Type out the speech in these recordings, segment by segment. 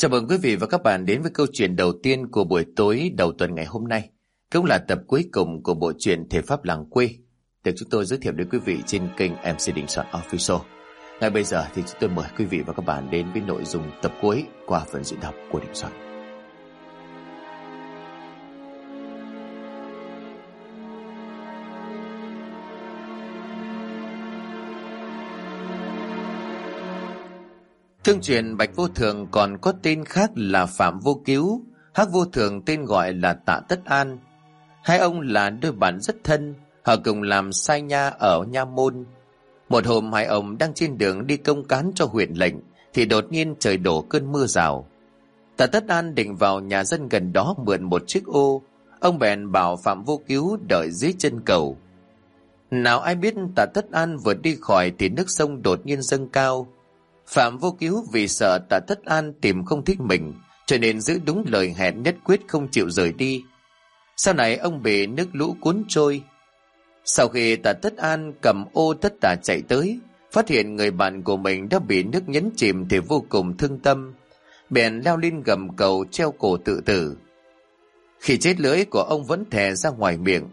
Chào mừng quý vị và các bạn đến với câu chuyện đầu tiên của buổi tối đầu tuần ngày hôm nay. Cũng là tập cuối cùng của bộ truyện Thể Pháp Làng Quê, được chúng tôi giới thiệu đến quý vị trên kênh MC Đình Soạn Official. Ngay bây giờ thì chúng tôi mời quý vị và các bạn đến với nội dung tập cuối qua phần diễn đọc của Đình Soạn. Thương truyền Bạch Vô Thường còn có tên khác là Phạm Vô Cứu, Hắc Vô Thường tên gọi là Tạ Tất An. Hai ông là đôi bạn rất thân, họ cùng làm sai nha ở Nha Môn. Một hôm hai ông đang trên đường đi công cán cho huyện lệnh, thì đột nhiên trời đổ cơn mưa rào. Tạ Tất An định vào nhà dân gần đó mượn một chiếc ô, ông bèn bảo Phạm Vô Cứu đợi dưới chân cầu. Nào ai biết Tạ Tất An vừa đi khỏi thì nước sông đột nhiên dâng cao, Phạm vô cứu vì sợ tạ thất An tìm không thích mình, cho nên giữ đúng lời hẹn nhất quyết không chịu rời đi. Sau này ông bị nước lũ cuốn trôi. Sau khi tạ thất An cầm ô tất tả chạy tới, phát hiện người bạn của mình đã bị nước nhấn chìm thì vô cùng thương tâm. Bèn leo lên gầm cầu treo cổ tự tử. Khi chết lưỡi của ông vẫn thè ra ngoài miệng.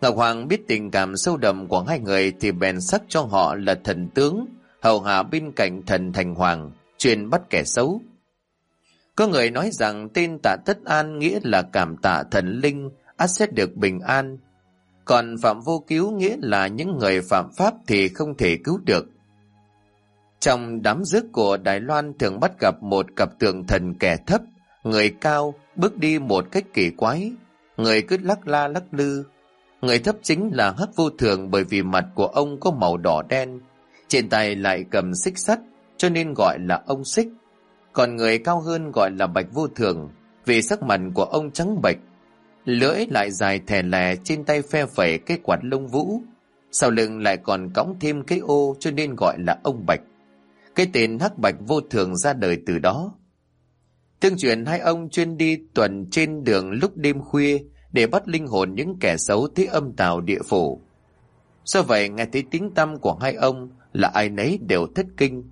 Ngọc Hoàng biết tình cảm sâu đậm của hai người thì bèn sắc cho họ là thần tướng, hầu hạ bên cạnh thần thành hoàng, chuyên bắt kẻ xấu. Có người nói rằng tên tạ tất an nghĩa là cảm tạ thần linh, ắt sẽ được bình an. Còn phạm vô cứu nghĩa là những người phạm pháp thì không thể cứu được. Trong đám rước của Đài Loan thường bắt gặp một cặp tượng thần kẻ thấp, người cao, bước đi một cách kỳ quái, người cứ lắc la lắc lư. Người thấp chính là hắc vô thường bởi vì mặt của ông có màu đỏ đen, trên tay lại cầm xích sắt, cho nên gọi là ông xích. Còn người cao hơn gọi là bạch vô thường, vì sắc mặt của ông trắng bạch. Lưỡi lại dài thè lè trên tay phe phẩy cái quạt lông vũ. Sau lưng lại còn cõng thêm cái ô cho nên gọi là ông bạch. Cái tên hắc bạch vô thường ra đời từ đó. Tương truyền hai ông chuyên đi tuần trên đường lúc đêm khuya để bắt linh hồn những kẻ xấu thế âm tào địa phủ. Do vậy nghe thấy tiếng tâm của hai ông là ai nấy đều thất kinh.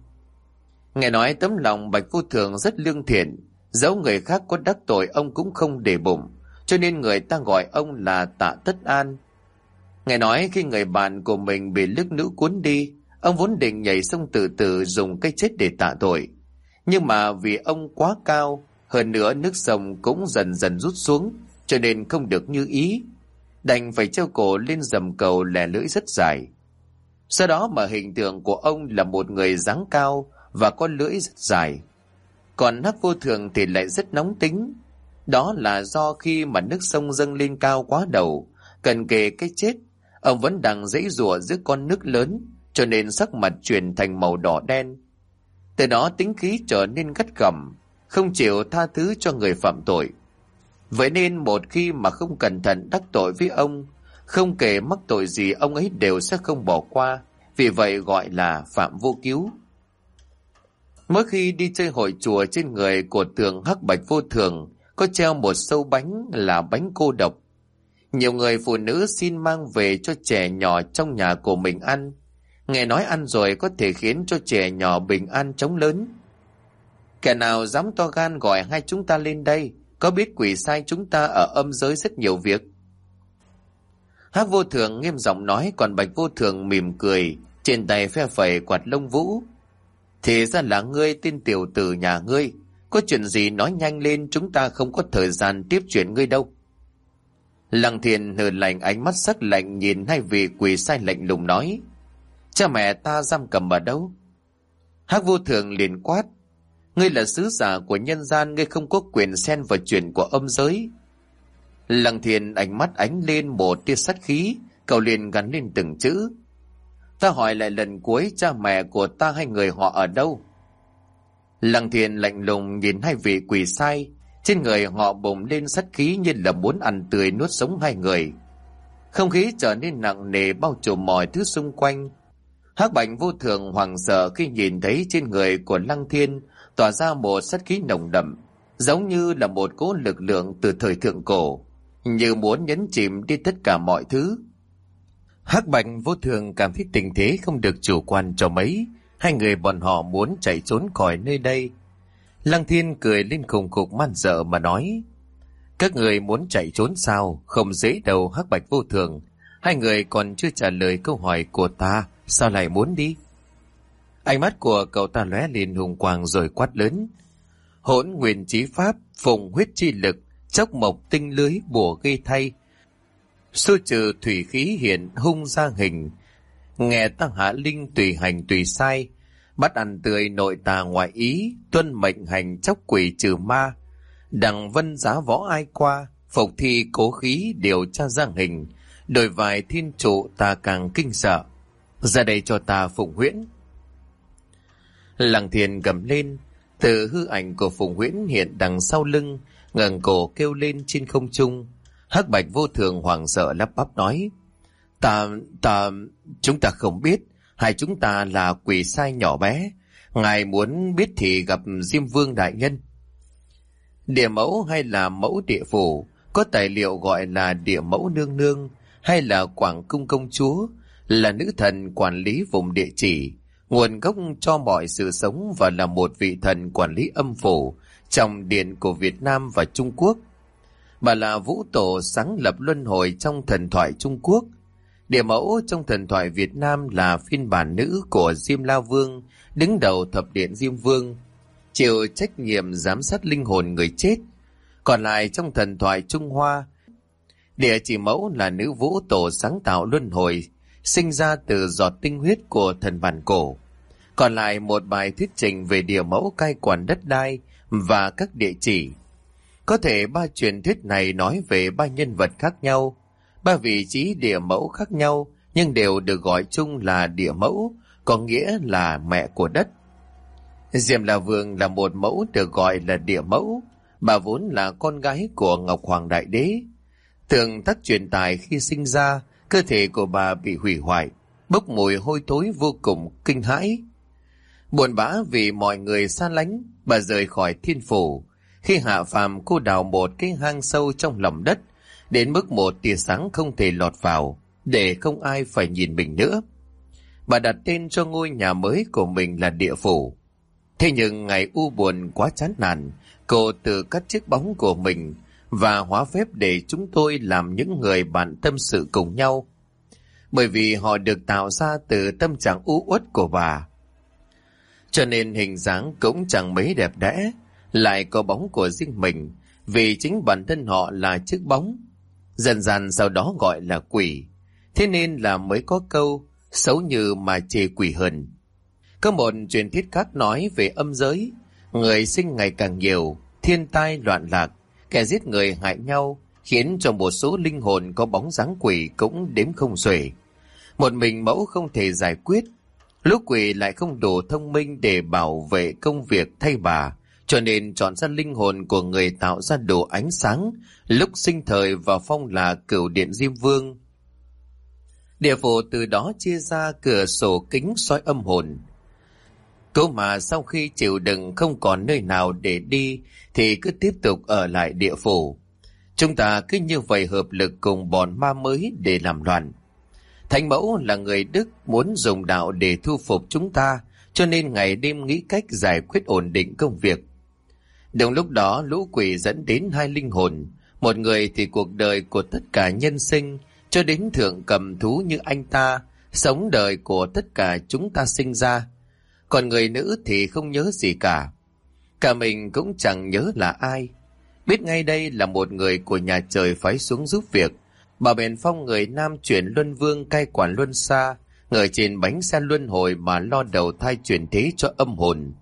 Nghe nói tấm lòng Bạch Vô Thường rất lương thiện, dẫu người khác có đắc tội ông cũng không để bụng, cho nên người ta gọi ông là Tạ Tất An. Nghe nói khi người bạn của mình bị nước nữ cuốn đi, ông vốn định nhảy sông từ từ dùng cái chết để tạ tội. Nhưng mà vì ông quá cao, hơn nữa nước sông cũng dần dần rút xuống, cho nên không được như ý. Đành phải treo cổ lên dầm cầu lẻ lưỡi rất dài. Sau đó mà hình tượng của ông là một người dáng cao và có lưỡi rất dài. Còn hắc vô thường thì lại rất nóng tính. Đó là do khi mà nước sông dâng lên cao quá đầu, cần kề cái chết, ông vẫn đang dãy rùa giữa con nước lớn, cho nên sắc mặt chuyển thành màu đỏ đen. Từ đó tính khí trở nên gắt gỏng, không chịu tha thứ cho người phạm tội. Vậy nên một khi mà không cẩn thận đắc tội với ông, không kể mắc tội gì ông ấy đều sẽ không bỏ qua, vì vậy gọi là phạm vô cứu. Mỗi khi đi chơi hội chùa trên người của tượng hắc bạch vô thường, có treo một sâu bánh là bánh cô độc. Nhiều người phụ nữ xin mang về cho trẻ nhỏ trong nhà của mình ăn. Nghe nói ăn rồi có thể khiến cho trẻ nhỏ bình an chống lớn. Kẻ nào dám to gan gọi hai chúng ta lên đây, có biết quỷ sai chúng ta ở âm giới rất nhiều việc. Hắc vô thường nghiêm giọng nói còn bạch vô thường mỉm cười, trên tay phe phẩy quạt lông vũ. Thì ra là ngươi tin tiểu tử nhà ngươi, có chuyện gì nói nhanh lên chúng ta không có thời gian tiếp chuyện ngươi đâu. Lăng thiền hờ lạnh ánh mắt sắc lạnh nhìn hai vị quỳ sai lạnh lùng nói. Cha mẹ ta giam cầm ở đâu? Hắc vô thường liền quát. Ngươi là sứ giả của nhân gian, ngươi không có quyền xen vào chuyện của âm giới. Lăng thiền ánh mắt ánh lên một tia sắt khí, cậu liền gắn lên từng chữ. Ta hỏi lại lần cuối cha mẹ của ta hai người họ ở đâu? Lăng thiền lạnh lùng nhìn hai vị quỷ sai, trên người họ bùng lên sắt khí như là muốn ăn tươi nuốt sống hai người. Không khí trở nên nặng nề bao trùm mọi thứ xung quanh. Hắc bạch vô thường hoàng sợ khi nhìn thấy trên người của Lăng Thiên tỏa ra một sắt khí nồng đậm, giống như là một cỗ lực lượng từ thời thượng cổ như muốn nhấn chìm đi tất cả mọi thứ. Hắc Bạch vô thường cảm thấy tình thế không được chủ quan cho mấy, hai người bọn họ muốn chạy trốn khỏi nơi đây. Lăng thiên cười lên khùng khục man dợ mà nói. Các người muốn chạy trốn sao? Không dễ đâu hắc bạch vô thường. Hai người còn chưa trả lời câu hỏi của ta, sao lại muốn đi? Ánh mắt của cậu ta lóe lên hùng quang rồi quát lớn. Hỗn nguyên trí pháp, phùng huyết chi lực, chốc mộc tinh lưới bùa gây thay. Xua trừ thủy khí hiện hung ra hình. Nghe tăng hạ linh tùy hành tùy sai. Bắt ăn tươi nội tà ngoại ý, tuân mệnh hành chốc quỷ trừ ma. Đằng vân giá võ ai qua, phục thi cố khí điều tra giang hình. Đổi vài thiên trụ ta càng kinh sợ. Ra đây cho ta phụng huyễn. Lăng thiền gầm lên, từ hư ảnh của phụng Huyễn hiện đằng sau lưng, ngẩng cổ kêu lên trên không trung. Hắc Bạch vô thường hoàng sợ lắp bắp nói. Ta, ta, chúng ta không biết, hai chúng ta là quỷ sai nhỏ bé. Ngài muốn biết thì gặp Diêm Vương Đại Nhân. Địa mẫu hay là mẫu địa phủ, có tài liệu gọi là địa mẫu nương nương, hay là quảng cung công chúa, là nữ thần quản lý vùng địa chỉ, nguồn gốc cho mọi sự sống và là một vị thần quản lý âm phủ trong điện của Việt Nam và Trung Quốc. Bà là vũ tổ sáng lập luân hồi trong thần thoại Trung Quốc. Địa mẫu trong thần thoại Việt Nam là phiên bản nữ của Diêm La Vương, đứng đầu thập điện Diêm Vương, chịu trách nhiệm giám sát linh hồn người chết. Còn lại trong thần thoại Trung Hoa, địa chỉ mẫu là nữ vũ tổ sáng tạo luân hồi, sinh ra từ giọt tinh huyết của thần bản cổ. Còn lại một bài thuyết trình về địa mẫu cai quản đất đai và các địa chỉ. Có thể ba truyền thuyết này nói về ba nhân vật khác nhau, ba vị trí địa mẫu khác nhau nhưng đều được gọi chung là địa mẫu, có nghĩa là mẹ của đất. Diệm là Vương là một mẫu được gọi là địa mẫu, bà vốn là con gái của Ngọc Hoàng Đại Đế. Thường thất truyền tài khi sinh ra, cơ thể của bà bị hủy hoại, bốc mùi hôi thối vô cùng kinh hãi. Buồn bã vì mọi người xa lánh, bà rời khỏi thiên phủ. Khi hạ phàm cô đào một cái hang sâu trong lòng đất, đến mức một tia sáng không thể lọt vào, để không ai phải nhìn mình nữa. Bà đặt tên cho ngôi nhà mới của mình là địa phủ. Thế nhưng ngày u buồn quá chán nản, cô tự cắt chiếc bóng của mình và hóa phép để chúng tôi làm những người bạn tâm sự cùng nhau. Bởi vì họ được tạo ra từ tâm trạng u uất của bà. Cho nên hình dáng cũng chẳng mấy đẹp đẽ, lại có bóng của riêng mình, vì chính bản thân họ là chiếc bóng. Dần dần sau đó gọi là quỷ. Thế nên là mới có câu xấu như mà chê quỷ hờn. Có một truyền thuyết khác nói về âm giới, người sinh ngày càng nhiều, thiên tai loạn lạc, kẻ giết người hại nhau, khiến cho một số linh hồn có bóng dáng quỷ cũng đếm không xuể. Một mình mẫu không thể giải quyết, lúc quỷ lại không đủ thông minh để bảo vệ công việc thay bà, cho nên chọn ra linh hồn của người tạo ra đồ ánh sáng, lúc sinh thời và phong là cửu điện Diêm Vương. Địa phủ từ đó chia ra cửa sổ kính soi âm hồn. Cố mà sau khi chịu đựng không còn nơi nào để đi thì cứ tiếp tục ở lại địa phủ. Chúng ta cứ như vậy hợp lực cùng bọn ma mới để làm loạn. Thánh mẫu là người Đức muốn dùng đạo để thu phục chúng ta, cho nên ngày đêm nghĩ cách giải quyết ổn định công việc. Đồng lúc đó lũ quỷ dẫn đến hai linh hồn, một người thì cuộc đời của tất cả nhân sinh, cho đến thượng cầm thú như anh ta, sống đời của tất cả chúng ta sinh ra. Còn người nữ thì không nhớ gì cả. Cả mình cũng chẳng nhớ là ai. Biết ngay đây là một người của nhà trời phái xuống giúp việc, Bà bèn phong người Nam chuyển Luân Vương cai quản Luân Xa, ngồi trên bánh xe luân hồi mà lo đầu thai chuyển thế cho âm hồn.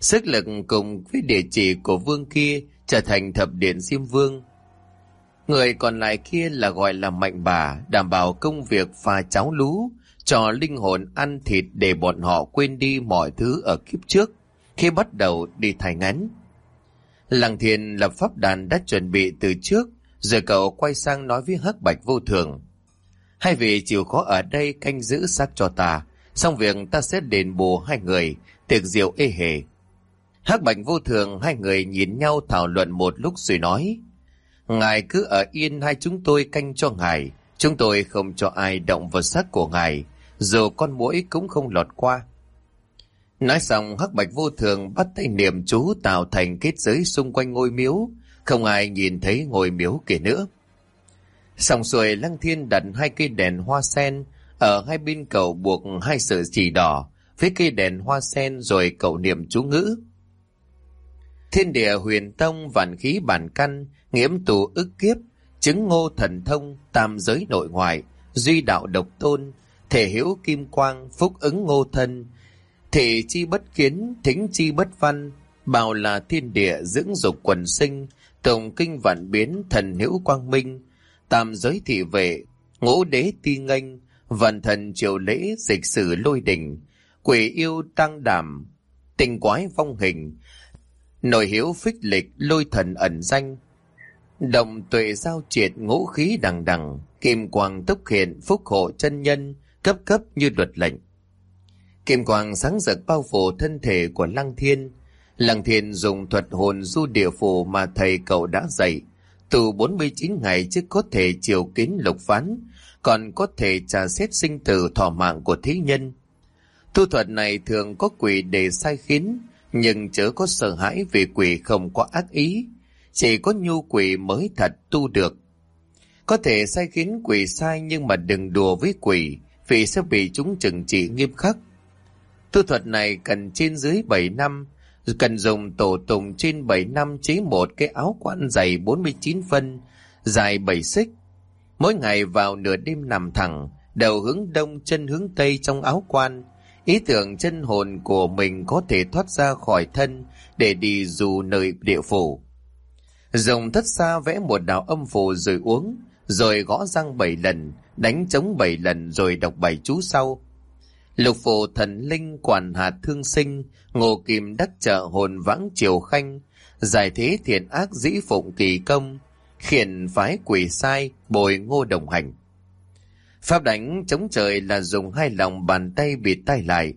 Sức lực cùng với địa chỉ của vương kia trở thành thập điện Diêm Vương. Người còn lại kia là gọi là mạnh bà, đảm bảo công việc pha cháo lú, cho linh hồn ăn thịt để bọn họ quên đi mọi thứ ở kiếp trước, khi bắt đầu đi thai ngắn. Lăng thiền lập pháp đàn đã chuẩn bị từ trước, rồi cậu quay sang nói với hắc bạch vô thường. Hai vị chịu khó ở đây canh giữ xác cho ta, xong việc ta sẽ đền bù hai người, tiệc rượu ê hề. hắc bạch vô thường hai người nhìn nhau thảo luận một lúc rồi nói. Ngài cứ ở yên hai chúng tôi canh cho ngài, chúng tôi không cho ai động vào xác của ngài, dù con mũi cũng không lọt qua. Nói xong hắc bạch vô thường bắt tay niệm chú tạo thành kết giới xung quanh ngôi miếu, không ai nhìn thấy ngôi miếu kia nữa. Xong xuôi lăng thiên đặt hai cây đèn hoa sen ở hai bên cầu buộc hai sợi chỉ đỏ với cây đèn hoa sen rồi cậu niệm chú ngữ. Thiên địa huyền tông vạn khí bản căn, nghiễm tù ức kiếp, chứng ngô thần thông, tam giới nội ngoại, duy đạo độc tôn, thể hữu kim quang, phúc ứng ngô thân, thể chi bất kiến, thính chi bất văn, bảo là thiên địa dưỡng dục quần sinh, tổng kinh vạn biến, thần hữu quang minh, tam giới thị vệ, ngũ đế ti nghênh, vạn thần triều lễ dịch sử lôi đỉnh, quỷ yêu tăng đảm, tình quái phong hình, nội hiếu phích lịch lôi thần ẩn danh, đồng tuệ giao triệt ngũ khí đằng đằng, kim quang tốc hiện phúc hộ chân nhân, cấp cấp như luật lệnh. Kim quang sáng rực bao phủ thân thể của Lăng Thiên. Lăng Thiên dùng thuật hồn du địa phủ mà thầy cậu đã dạy. Từ 49 ngày trước có thể chiều kiến lục phán, còn có thể trả xét sinh tử thọ mạng của thí nhân. Tu thuật này thường có quỷ để sai khiến, nhưng chớ có sợ hãi vì quỷ không có ác ý. Chỉ có nhu quỷ mới thật tu được. Có thể sai khiến quỷ sai nhưng mà đừng đùa với quỷ, vì sẽ bị chúng trừng trị nghiêm khắc. Tu thuật này cần trên dưới 7 năm, cần dùng tổ tùng trên 7 năm chế một cái áo quan dày 49 phân, dài 7 xích. Mỗi ngày vào nửa đêm nằm thẳng, đầu hướng đông chân hướng tây trong áo quan, ý tưởng chân hồn của mình có thể thoát ra khỏi thân để đi dù nơi địa phủ. Dùng thất xa vẽ một đạo âm phù rồi uống, rồi gõ răng bảy lần, đánh trống bảy lần rồi đọc bảy chú sau. Lục phù thần linh quản hạt thương sinh, ngô kim đắc trợ hồn vãng triều khanh, giải thế thiện ác dĩ phụng kỳ công, khiển phái quỷ sai, bồi ngô đồng hành. Pháp đánh chống trời là dùng hai lòng bàn tay bịt tay lại.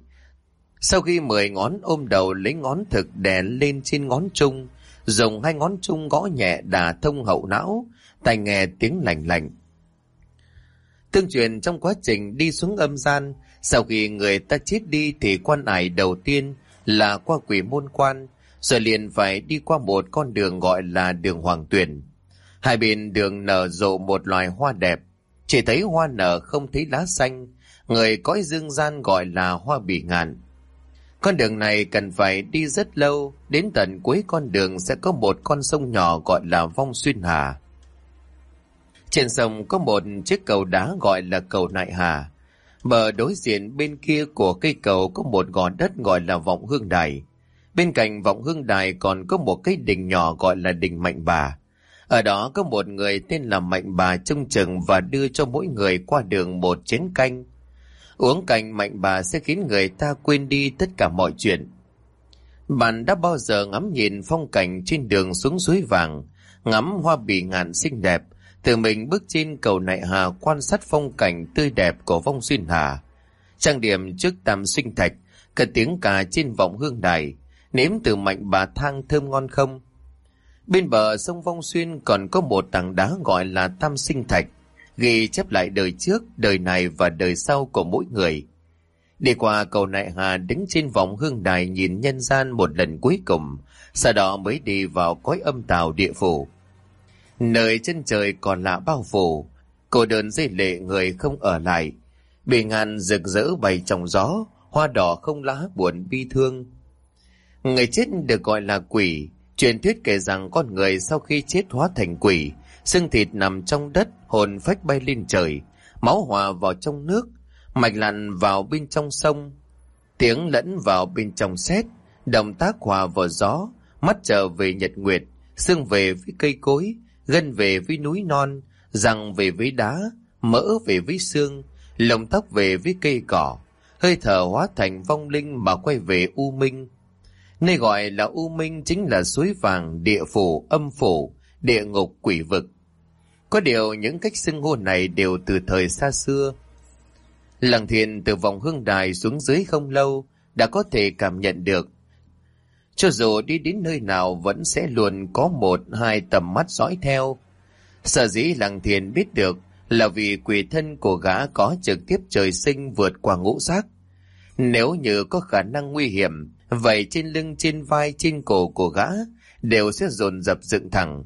Sau khi mười ngón ôm đầu lấy ngón thực đè lên trên ngón trung, dùng hai ngón trung gõ nhẹ đà thông hậu não, tai nghe tiếng lành lành. Tương truyền trong quá trình đi xuống âm gian, sau khi người ta chết đi thì quan ải đầu tiên là qua quỷ môn quan, rồi liền phải đi qua một con đường gọi là đường Hoàng Tuyền. Hai bên đường nở rộ một loài hoa đẹp, chỉ thấy hoa nở không thấy lá xanh, người cõi dương gian gọi là hoa bỉ ngạn. Con đường này cần phải đi rất lâu, đến tận cuối con đường sẽ có một con sông nhỏ gọi là Vong Xuyên Hà. Trên sông có một chiếc cầu đá gọi là cầu Nại Hà. Bờ đối diện bên kia của cây cầu có một gò đất gọi là Vọng Hương Đài. Bên cạnh Vọng Hương Đài còn có một cái đình nhỏ gọi là đình Mạnh Bà. Ở đó có một người tên là Mạnh Bà trông chừng và đưa cho mỗi người qua đường một chén canh. Uống canh Mạnh Bà sẽ khiến người ta quên đi tất cả mọi chuyện. Bạn đã bao giờ ngắm nhìn phong cảnh trên đường xuống suối vàng, ngắm hoa bì ngàn xinh đẹp, Tự mình bước trên cầu nại hà quan sát phong cảnh tươi đẹp của vong xuyên hà. Trang điểm trước tam sinh thạch, cả tiếng cà trên vọng hương đài, nếm từ mạnh bà thang thơm ngon không. Bên bờ sông Vong Xuyên còn có một tảng đá gọi là tam sinh thạch, ghi chép lại đời trước, đời này và đời sau của mỗi người. Đi qua cầu nại hà đứng trên vọng hương đài nhìn nhân gian một lần cuối cùng, sau đó mới đi vào cõi âm tào địa phủ. Nơi chân trời còn lạ bao phủ, cô đơn dây lệ người không ở lại. Bề ngàn rực rỡ bày trong gió, hoa đỏ không lá buồn bi thương. Người chết được gọi là quỷ, truyền thuyết kể rằng con người sau khi chết hóa thành quỷ, xương thịt nằm trong đất, hồn phách bay lên trời, máu hòa vào trong nước, mạch lặn vào bên trong sông, tiếng lẫn vào bên trong xét, động tác hòa vào gió, mắt trở về nhật nguyệt, xương về với cây cối, gân về với núi non, răng về với đá, mỡ về với xương, lông tóc về với cây cỏ, hơi thở hóa thành vong linh mà quay về U Minh. Nơi gọi là U Minh chính là suối vàng, địa phủ, âm phủ, địa ngục, quỷ vực. Có điều những cách xưng hô này đều từ thời xa xưa. Lăng thiền từ vòng hương đài xuống dưới không lâu đã có thể cảm nhận được cho dù đi đến nơi nào vẫn sẽ luôn có một hai tầm mắt dõi theo. Sở dĩ lăng thiền biết được là vì quỷ thân của gã có trực tiếp trời sinh vượt qua ngũ giác. Nếu như có khả năng nguy hiểm, vậy trên lưng, trên vai, trên cổ của gã đều sẽ dồn dập dựng thẳng.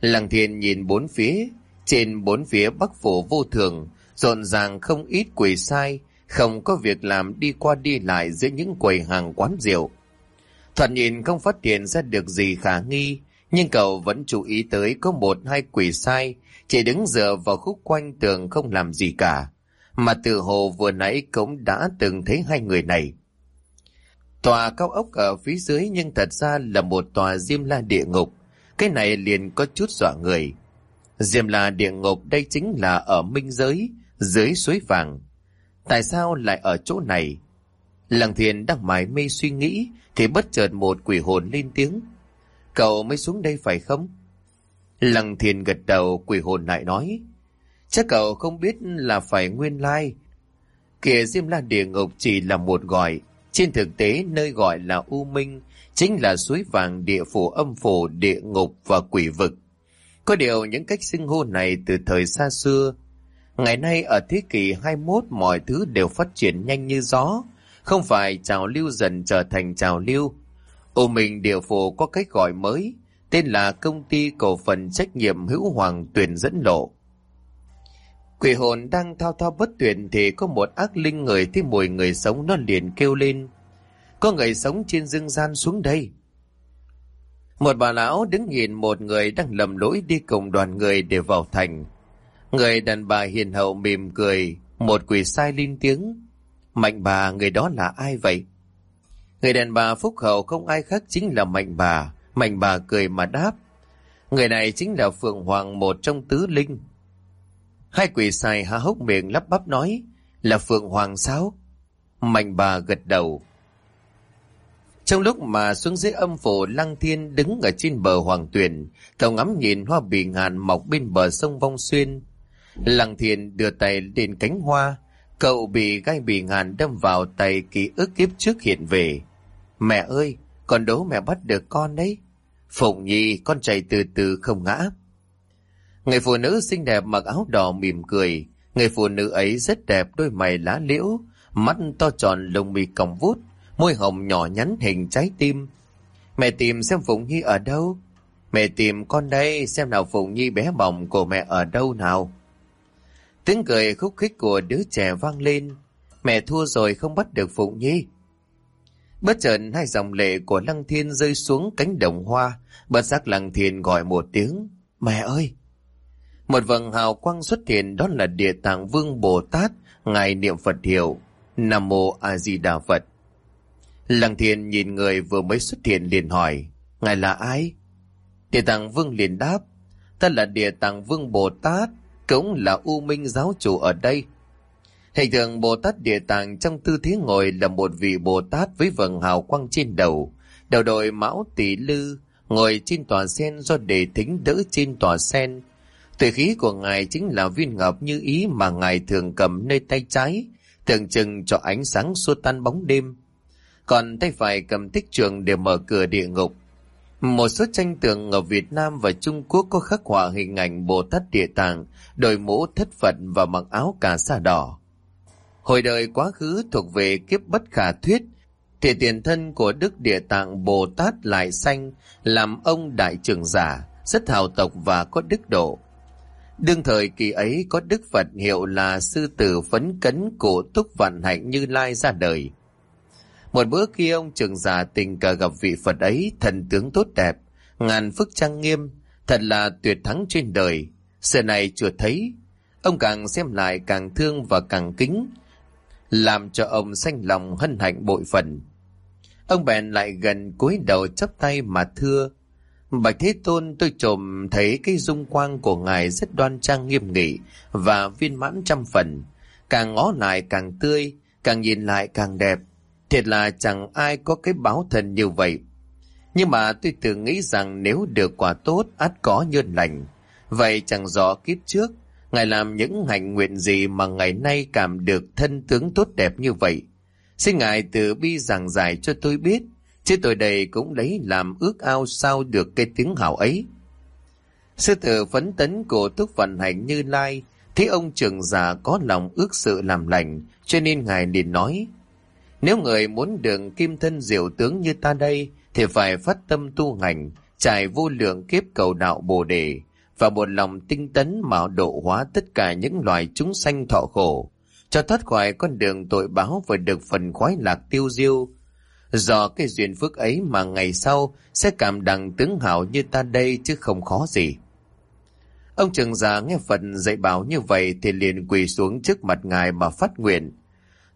Lăng thiền nhìn bốn phía, trên bốn phía bắc phủ vô thường, rộn ràng không ít quỷ sai, không có việc làm đi qua đi lại giữa những quầy hàng quán rượu. Thoạt nhìn không phát hiện ra được gì khả nghi, nhưng cậu vẫn chú ý tới có một hai quỷ sai chỉ đứng dựa vào khúc quanh tường không làm gì cả. Mà từ hồ vừa nãy cũng đã từng thấy hai người này. Tòa cao ốc ở phía dưới nhưng thật ra là một tòa diêm la địa ngục. Cái này liền có chút dọa người. Diêm la địa ngục đây chính là ở minh giới, dưới suối vàng. Tại sao lại ở chỗ này? Lăng thiền đang mải mê suy nghĩ, thì bất chợt một quỷ hồn lên tiếng. Cậu mới xuống đây phải không? Lăng thiền gật đầu, quỷ hồn lại nói. Chắc cậu không biết là phải nguyên lai. Kìa Diêm La Địa Ngục chỉ là một gọi. Trên thực tế, nơi gọi là U Minh chính là suối vàng địa phủ âm phủ địa ngục và quỷ vực. Có điều những cách xưng hô này từ thời xa xưa. Ngày nay ở thế kỷ 21 mọi thứ đều phát triển nhanh như gió. Không phải trào lưu dần trở thành trào lưu. ô mình địa phủ có cách gọi mới, tên là Công ty Cổ phần Trách nhiệm Hữu Hoàng Tuyển dẫn lộ. Quỷ hồn đang thao thao bất tuyển thì có một ác linh người thấy mùi người sống nó liền kêu lên. Có người sống trên dương gian xuống đây. Một bà lão đứng nhìn một người đang lầm lỗi đi cùng đoàn người để vào thành. Người đàn bà hiền hậu mỉm cười, một quỷ sai lên tiếng. Mạnh bà, người đó là ai vậy? Người đàn bà phúc hậu không ai khác chính là mạnh bà. Mạnh bà cười mà đáp. Người này chính là Phượng Hoàng một trong tứ linh. Hai quỷ xài há hốc miệng lắp bắp nói. Là Phượng Hoàng sao? Mạnh bà gật đầu. Trong lúc mà xuống dưới âm phủ Lăng Thiên đứng ở trên bờ Hoàng Tuyền, cậu ngắm nhìn hoa bì ngàn mọc bên bờ sông Vong Xuyên. Lăng Thiên đưa tay lên cánh hoa, cậu bị gai bị ngàn đâm vào tay ký ức kiếp trước hiện về. Mẹ ơi, con đố mẹ bắt được con đấy. Phụng Nhi, con chạy từ từ không ngã. Người phụ nữ xinh đẹp mặc áo đỏ mỉm cười. Người phụ nữ ấy rất đẹp, đôi mày lá liễu, mắt to tròn lông mi cong vút, môi hồng nhỏ nhắn hình trái tim. Mẹ tìm xem Phụng Nhi ở đâu? Mẹ tìm con đây, xem nào Phụng Nhi bé bỏng của mẹ ở đâu nào? Tiếng cười khúc khích của đứa trẻ vang lên. Mẹ thua rồi không bắt được Phụng Nhi. Bất chợt hai dòng lệ của Lăng Thiên rơi xuống cánh đồng hoa, bất giác Lăng Thiên gọi một tiếng, mẹ ơi! Một vầng hào quang xuất hiện đó là địa tạng vương Bồ Tát, ngài niệm Phật hiệu, Nam Mô A Di Đà Phật. Lăng Thiên nhìn người vừa mới xuất hiện liền hỏi, ngài là ai? Địa tạng vương liền đáp, ta là địa tạng vương Bồ Tát, cũng là U Minh giáo chủ ở đây. Hình tượng Bồ Tát Địa Tạng trong tư thế ngồi là một vị Bồ Tát với vầng hào quang trên đầu, đầu đội mão tỷ lư, ngồi trên tòa sen do đề thính đỡ trên tòa sen. Tuệ khí của Ngài chính là viên ngọc như ý mà Ngài thường cầm nơi tay trái, tượng trưng cho ánh sáng xua tan bóng đêm. Còn tay phải cầm tích trường để mở cửa địa ngục. Một số tranh tượng ở Việt Nam và Trung Quốc có khắc họa hình ảnh Bồ Tát Địa Tạng, đội mũ thất Phật và mặc áo cà sa đỏ. Hồi đời quá khứ thuộc về kiếp bất khả thuyết, thì tiền thân của Đức Địa Tạng Bồ Tát lại sanh làm ông đại trưởng giả, rất hào tộc và có đức độ. Đương thời kỳ ấy có Đức Phật hiệu là Sư Tử Phấn Cấn Cổ Túc Vạn Hạnh Như Lai ra đời. Một bữa kia ông trưởng già tình cờ gặp vị Phật ấy thần tướng tốt đẹp, ngàn phức trang nghiêm, thật là tuyệt thắng trên đời. xưa này chưa thấy, ông càng xem lại càng thương và càng kính, làm cho ông xanh lòng hân hạnh bội phần. Ông bèn lại gần cúi đầu chắp tay mà thưa, Bạch Thế Tôn tôi trộm thấy cái dung quang của ngài rất đoan trang nghiêm nghị và viên mãn trăm phần, càng ngó lại càng tươi, càng nhìn lại càng đẹp. Thiệt là chẳng ai có cái báo thần như vậy. Nhưng mà tôi thường nghĩ rằng nếu được quả tốt át có nhân lành. Vậy chẳng rõ kiếp trước Ngài làm những hành nguyện gì mà ngày nay cảm được thân tướng tốt đẹp như vậy? Xin Ngài từ bi giảng giải cho tôi biết, chứ tôi đây cũng lấy làm ước ao sao được cái tiếng hảo ấy. Sư tử phấn tấn cổ túc vận hành như lai, thấy ông trưởng già có lòng ước sự làm lành, cho nên Ngài liền nói, nếu người muốn đường kim thân diệu tướng như ta đây, thì phải phát tâm tu hành, trải vô lượng kiếp cầu đạo bồ đề, và một lòng tinh tấn mà độ hóa tất cả những loài chúng sanh thọ khổ, cho thoát khỏi con đường tội báo và được phần khoái lạc tiêu diêu. Do cái duyên phước ấy mà ngày sau sẽ cảm đằng tướng hảo như ta đây chứ không khó gì. Ông trường già nghe Phật dạy bảo như vậy thì liền quỳ xuống trước mặt ngài mà phát nguyện.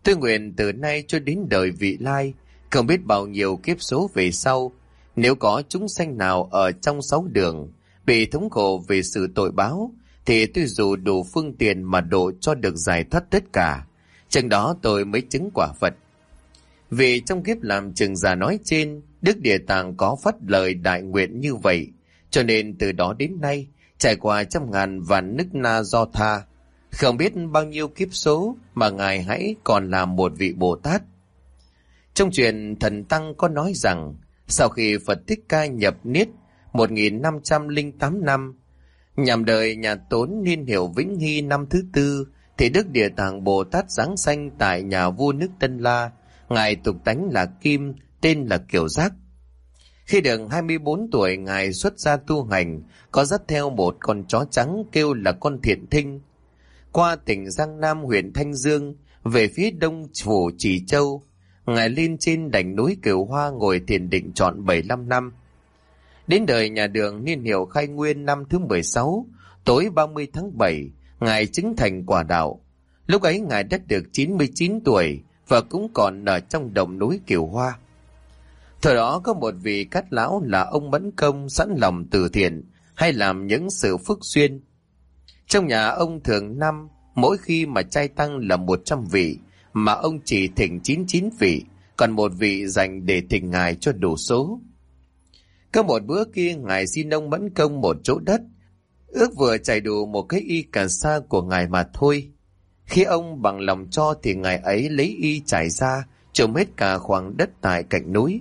Tôi nguyện từ nay cho đến đời vị lai, không biết bao nhiêu kiếp số về sau, nếu có chúng sanh nào ở trong sáu đường, bị thống khổ về sự tội báo, thì tôi dù đủ phương tiện mà độ cho được giải thoát tất cả. Chừng đó tôi mới chứng quả Phật. Vì trong kiếp làm trường già nói trên, Đức Địa Tạng có phát lời đại nguyện như vậy, cho nên từ đó đến nay, trải qua trăm ngàn vạn nức na do tha, không biết bao nhiêu kiếp số mà Ngài hãy còn là một vị Bồ Tát. Trong truyền thần Tăng có nói rằng, sau khi Phật Thích Ca nhập Niết 1508 năm, nhằm đời nhà tốn niên hiệu Vĩnh Hy năm thứ tư, thì Đức Địa Tạng Bồ Tát giáng sanh tại nhà vua nước Tân La, Ngài tục tánh là Kim, tên là Kiều Giác. Khi được 24 tuổi, Ngài xuất gia tu hành, có dắt theo một con chó trắng kêu là con thiện thinh. Qua tỉnh Giang Nam huyện Thanh Dương, về phía đông phủ Trì Châu, Ngài lên trên đỉnh núi Kiều Hoa ngồi thiền định trọn 75 năm. Đến đời nhà đường niên hiệu khai nguyên năm thứ 16, tối 30 tháng 7, Ngài chứng thành quả đạo. Lúc ấy Ngài đã được 99 tuổi và cũng còn ở trong đồng núi Kiều Hoa. Thời đó có một vị cát lão là ông Mẫn Công sẵn lòng từ thiện hay làm những sự phước duyên. Trong nhà ông thường năm, mỗi khi mà trai tăng là 100 vị, mà ông chỉ thỉnh 99 vị, còn một vị dành để thỉnh ngài cho đủ số. Có một bữa kia ngài xin ông Mẫn Công một chỗ đất, ước vừa chạy đủ một cái y cà sa của ngài mà thôi. Khi ông bằng lòng cho thì ngài ấy lấy y trải ra, trồng hết cả khoảng đất tại cạnh núi.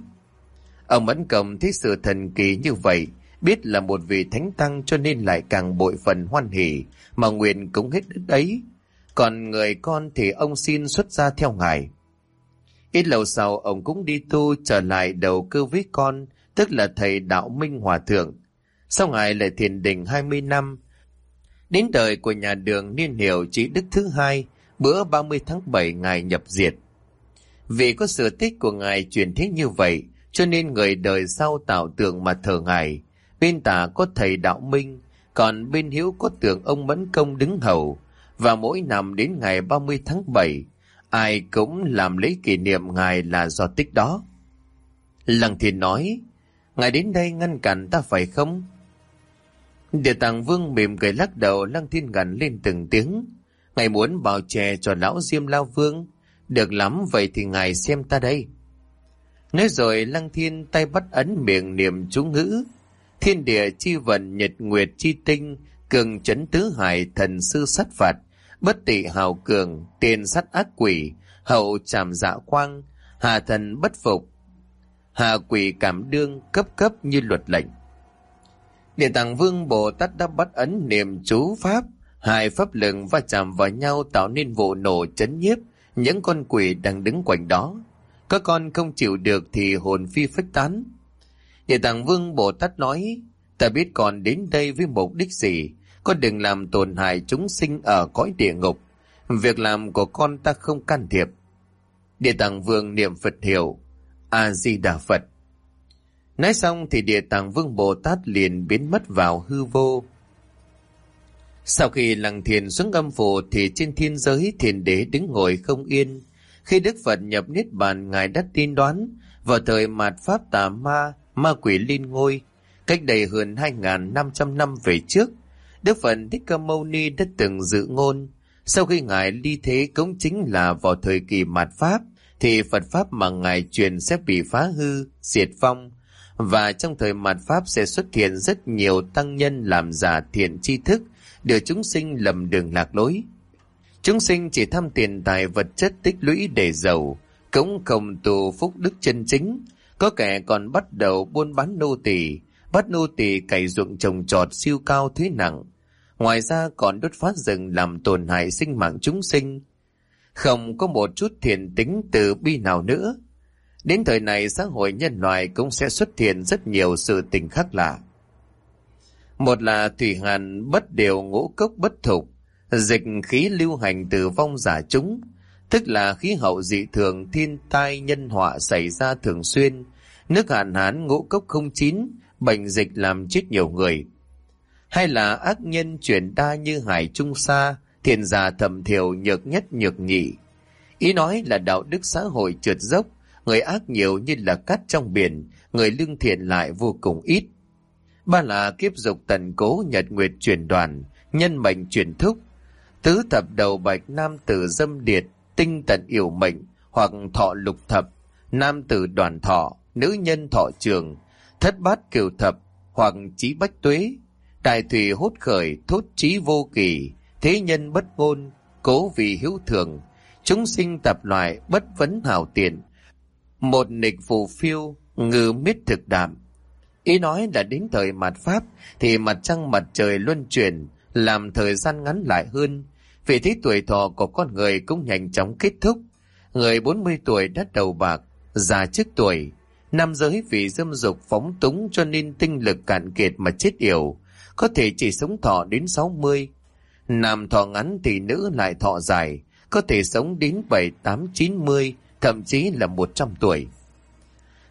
Ông Mẫn Công thấy sự thần kỳ như vậy, biết là một vị thánh tăng cho nên lại càng bội phần hoan hỉ mà nguyện cống hết đất ấy. Còn người con thì ông xin xuất gia theo ngài. Ít lâu sau ông cũng đi tu trở lại đầu cơ với con, tức là thầy đạo minh hòa thượng. Sau ngài lại thiền định 20 năm. Đến đời của nhà đường niên hiệu chỉ đức thứ hai, bữa 30 tháng 7 ngài nhập diệt. Vì có sự tích của ngài truyền thế như vậy, cho nên người đời sau tạo tượng mà thờ ngài. Bên tả có thầy đạo minh, còn bên hiếu có tượng ông Mẫn Công đứng hầu. Và mỗi năm đến ngày 30 tháng 7, ai cũng làm lễ kỷ niệm ngài là do tích đó. Lăng thiên nói, ngài đến đây ngăn cản ta phải không? Địa tàng vương mỉm cười lắc đầu lăng thiên gằn lên từng tiếng. Ngài muốn bào chè cho lão Diêm Lao Vương. Được lắm, vậy thì ngài xem ta đây. Nói rồi lăng thiên tay bắt ấn miệng niệm chú ngữ. Thiên địa chi vận nhật nguyệt chi tinh, cường chấn tứ hải thần sư sát phạt, bất tị hào cường, tiền sắt ác quỷ, hậu trảm dạ quang, hà thần bất phục, hà quỷ cảm đương cấp cấp như luật lệnh. Địa tạng vương Bồ Tát đã bắt ấn niệm chú pháp, hai pháp lực va chạm vào nhau tạo nên vụ nổ chấn nhiếp những con quỷ đang đứng quanh đó. Các con không chịu được thì hồn phi phách tán. Địa tạng vương Bồ Tát nói, ta biết còn đến đây với mục đích gì, con đừng làm tổn hại chúng sinh ở cõi địa ngục. Việc làm của con ta không can thiệp. Địa tạng vương niệm Phật hiệu, A-di-đà Phật. Nói xong thì địa tạng vương Bồ Tát liền biến mất vào hư vô. Sau khi lăng thiền xuống âm phủ thì trên thiên giới thiền đế đứng ngồi không yên. Khi Đức Phật nhập Niết Bàn, Ngài đã tin đoán vào thời mạt Pháp tà ma, ma quỷ lên ngôi, cách đây hơn 2.500 năm về trước, Đức Phật Thích Ca Mâu Ni đã từng dự ngôn, sau khi Ngài ly thế cũng chính là vào thời kỳ mạt Pháp, thì Phật Pháp mà Ngài truyền sẽ bị phá hư, diệt vong, và trong thời mạt Pháp sẽ xuất hiện rất nhiều tăng nhân làm giả thiện tri thức, đưa chúng sinh lầm đường lạc lối. Chúng sinh chỉ tham tiền tài vật chất tích lũy để giàu, cũng không tu phúc đức chân chính, có kẻ còn bắt đầu buôn bán nô tỳ, bắt nô tỳ cày ruộng trồng trọt siêu cao thế nặng. Ngoài ra còn đốt phá rừng làm tổn hại sinh mạng chúng sinh. không có một chút thiện tính từ bi nào nữa. Đến thời này xã hội nhân loại cũng sẽ xuất hiện rất nhiều sự tình khác lạ. Một là thủy hàn bất đều ngũ cốc bất thục, dịch khí lưu hành từ vong giả chúng, tức là khí hậu dị thường thiên tai nhân họa xảy ra thường xuyên, nước hạn hán ngũ cốc không chín, bệnh dịch làm chết nhiều người. Hay là ác nhân chuyển đa như hải trung sa, thiền giả thầm thiểu nhược nhất nhược nhị. Ý nói là đạo đức xã hội trượt dốc, người ác nhiều như là cát trong biển, người lương thiện lại vô cùng ít. Ba là kiếp dục tần cố nhật nguyệt chuyển đoàn, nhân mệnh chuyển thúc, tứ thập đầu bạch nam tử dâm điệt, tinh tận yểu mệnh, hoặc thọ lục thập, nam tử đoàn thọ, nữ nhân thọ trường, thất bát kiều thập, hoặc trí bách tuế, đại thủy hốt khởi, thốt trí vô kỳ, thế nhân bất ngôn, cố vì hữu thường, chúng sinh tập loại bất vấn hào tiền, một nịch phù phiêu, ngư miết thực đạm. Ý nói là đến thời mặt Pháp thì mặt trăng mặt trời luân chuyển, làm thời gian ngắn lại hơn. Vì thế tuổi thọ của con người cũng nhanh chóng kết thúc. Người 40 tuổi đã đầu bạc, già trước tuổi. Nam giới vì dâm dục phóng túng cho nên tinh lực cạn kiệt mà chết yểu, có thể chỉ sống thọ đến 60. Nam thọ ngắn thì nữ lại thọ dài, có thể sống đến 7, 8, 90, thậm chí là 100 tuổi.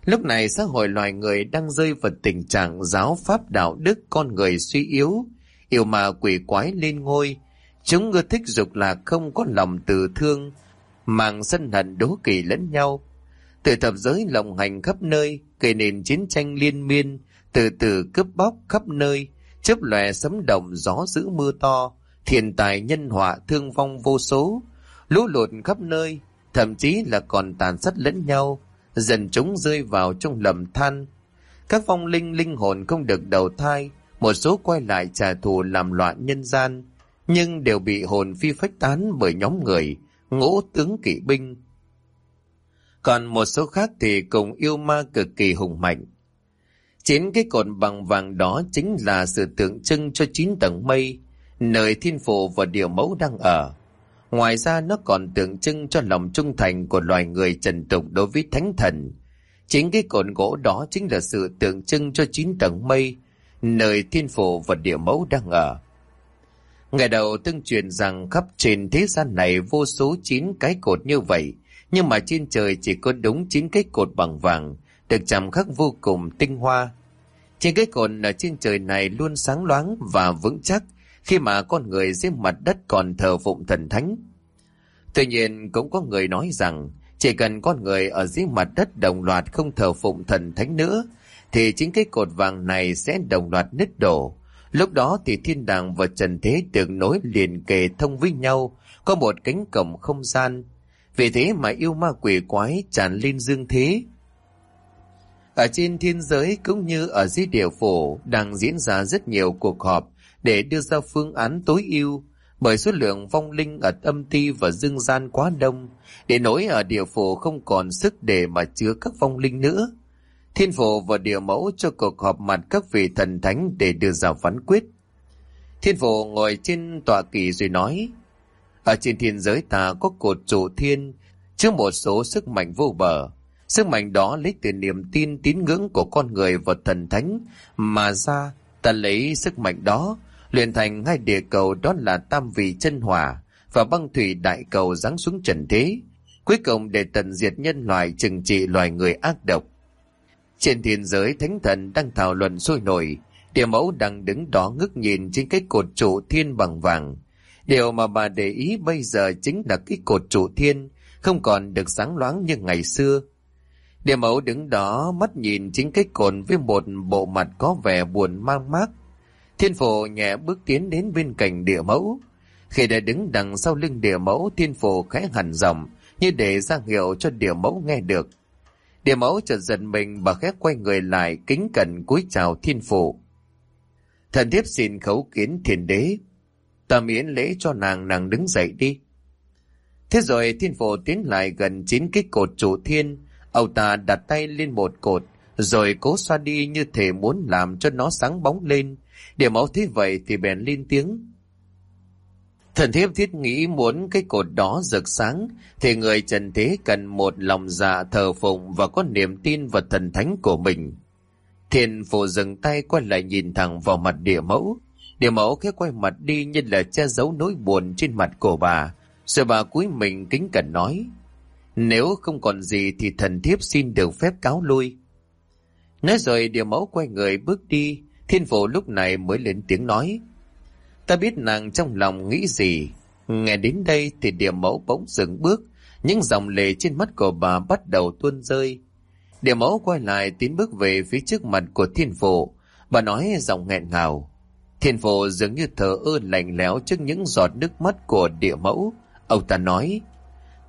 Lúc này xã hội loài người đang rơi vào tình trạng giáo pháp đạo đức con người suy yếu, yêu mà quỷ quái lên ngôi. Chúng ưa thích dục là không có lòng từ thương, mang sân hận đố kỵ lẫn nhau. Từ thập giới lộng hành khắp nơi, gây nền chiến tranh liên miên, từ từ cướp bóc khắp nơi, chớp lòe sấm động gió giữ mưa to, thiên tài nhân họa thương vong vô số, lũ lụt khắp nơi, thậm chí là còn tàn sát lẫn nhau, dần chúng rơi vào trong lầm than. Các phong linh linh hồn không được đầu thai, một số quay lại trả thù làm loạn nhân gian, nhưng đều bị hồn phi phách tán bởi nhóm người, ngũ tướng kỵ binh. Còn một số khác thì cùng yêu ma cực kỳ hùng mạnh. Chín cái cột bằng vàng đó chính là sự tượng trưng cho chín tầng mây, nơi thiên phụ và điều mẫu đang ở. Ngoài ra nó còn tượng trưng cho lòng trung thành của loài người trần tục đối với thánh thần. Chính cái cột gỗ đó chính là sự tượng trưng cho chín tầng mây, nơi thiên phụ và địa mẫu đang ở. Ngày đầu tương truyền rằng khắp trên thế gian này vô số chín cái cột như vậy, nhưng mà trên trời chỉ có đúng chín cái cột bằng vàng, được chạm khắc vô cùng tinh hoa. Trên cái cột ở trên trời này luôn sáng loáng và vững chắc, khi mà con người dưới mặt đất còn thờ phụng thần thánh. Tuy nhiên cũng có người nói rằng chỉ cần con người ở dưới mặt đất đồng loạt không thờ phụng thần thánh nữa thì chính cái cột vàng này sẽ đồng loạt nứt đổ. Lúc đó thì thiên đàng và trần thế được nối liền kề thông với nhau, có một cánh cổng không gian. Vì thế mà yêu ma quỷ quái tràn lên dương thế. Ở trên thiên giới cũng như ở dưới địa phủ đang diễn ra rất nhiều cuộc họp để đưa ra phương án tối ưu, bởi số lượng vong linh ở âm ti và dương gian quá đông, để nỗi ở địa phủ không còn sức để mà chứa các vong linh nữa. Thiên phổ và địa mẫu cho cuộc họp mặt các vị thần thánh để đưa ra phán quyết. Thiên phổ ngồi trên tòa kỳ rồi nói Ở trên thiên giới ta có cột trụ thiên chứa một số sức mạnh vô bờ. Sức mạnh đó lấy từ niềm tin tín ngưỡng của con người và thần thánh mà ra ta lấy sức mạnh đó luyện thành hai địa cầu đó là tam vị chân hỏa và băng thủy đại cầu giáng xuống trần thế, cuối cùng để tận diệt nhân loại trừng trị loài người ác độc. Trên thiên giới thánh thần đang thảo luận sôi nổi, địa mẫu đang đứng đó ngước nhìn trên cái cột trụ thiên bằng vàng. Điều mà bà để ý bây giờ chính là cái cột trụ thiên, không còn được sáng loáng như ngày xưa. Địa mẫu đứng đó mắt nhìn chính cái cột với một bộ mặt có vẻ buồn mang mát, Thiên phổ nhẹ bước tiến đến bên cạnh địa mẫu. Khi đã đứng đằng sau lưng địa mẫu, thiên phổ khẽ hẳn giọng như để ra hiệu cho địa mẫu nghe được. Địa mẫu chợt giận mình và khẽ quay người lại kính cẩn cúi chào thiên phụ Thần thiếp xin khấu kiến thiên đế. Ta miễn lễ cho nàng nàng đứng dậy đi. Thế rồi thiên phụ tiến lại gần chín cái cột trụ thiên, ông ta đặt tay lên một cột, rồi cố xoa đi như thể muốn làm cho nó sáng bóng lên, Địa mẫu thấy vậy thì bèn lên tiếng. Thần thiếp thiết nghĩ muốn cái cột đó rực sáng, thì người trần thế cần một lòng dạ thờ phụng và có niềm tin vào thần thánh của mình. Thiên phụ dừng tay quay lại nhìn thẳng vào mặt địa mẫu. Địa mẫu khẽ quay mặt đi như là che giấu nỗi buồn trên mặt của bà. Rồi bà cúi mình kính cẩn nói. Nếu không còn gì thì thần thiếp xin được phép cáo lui. Nói rồi địa mẫu quay người bước đi. Thiên phụ lúc này mới lên tiếng nói. Ta biết nàng trong lòng nghĩ gì. Nghe đến đây thì địa mẫu bỗng dừng bước. Những dòng lệ trên mắt của bà bắt đầu tuôn rơi. Địa mẫu quay lại tiến bước về phía trước mặt của thiên phụ. Bà nói giọng nghẹn ngào. Thiên phụ dường như thở ơ lạnh lẽo trước những giọt nước mắt của địa mẫu. Ông ta nói,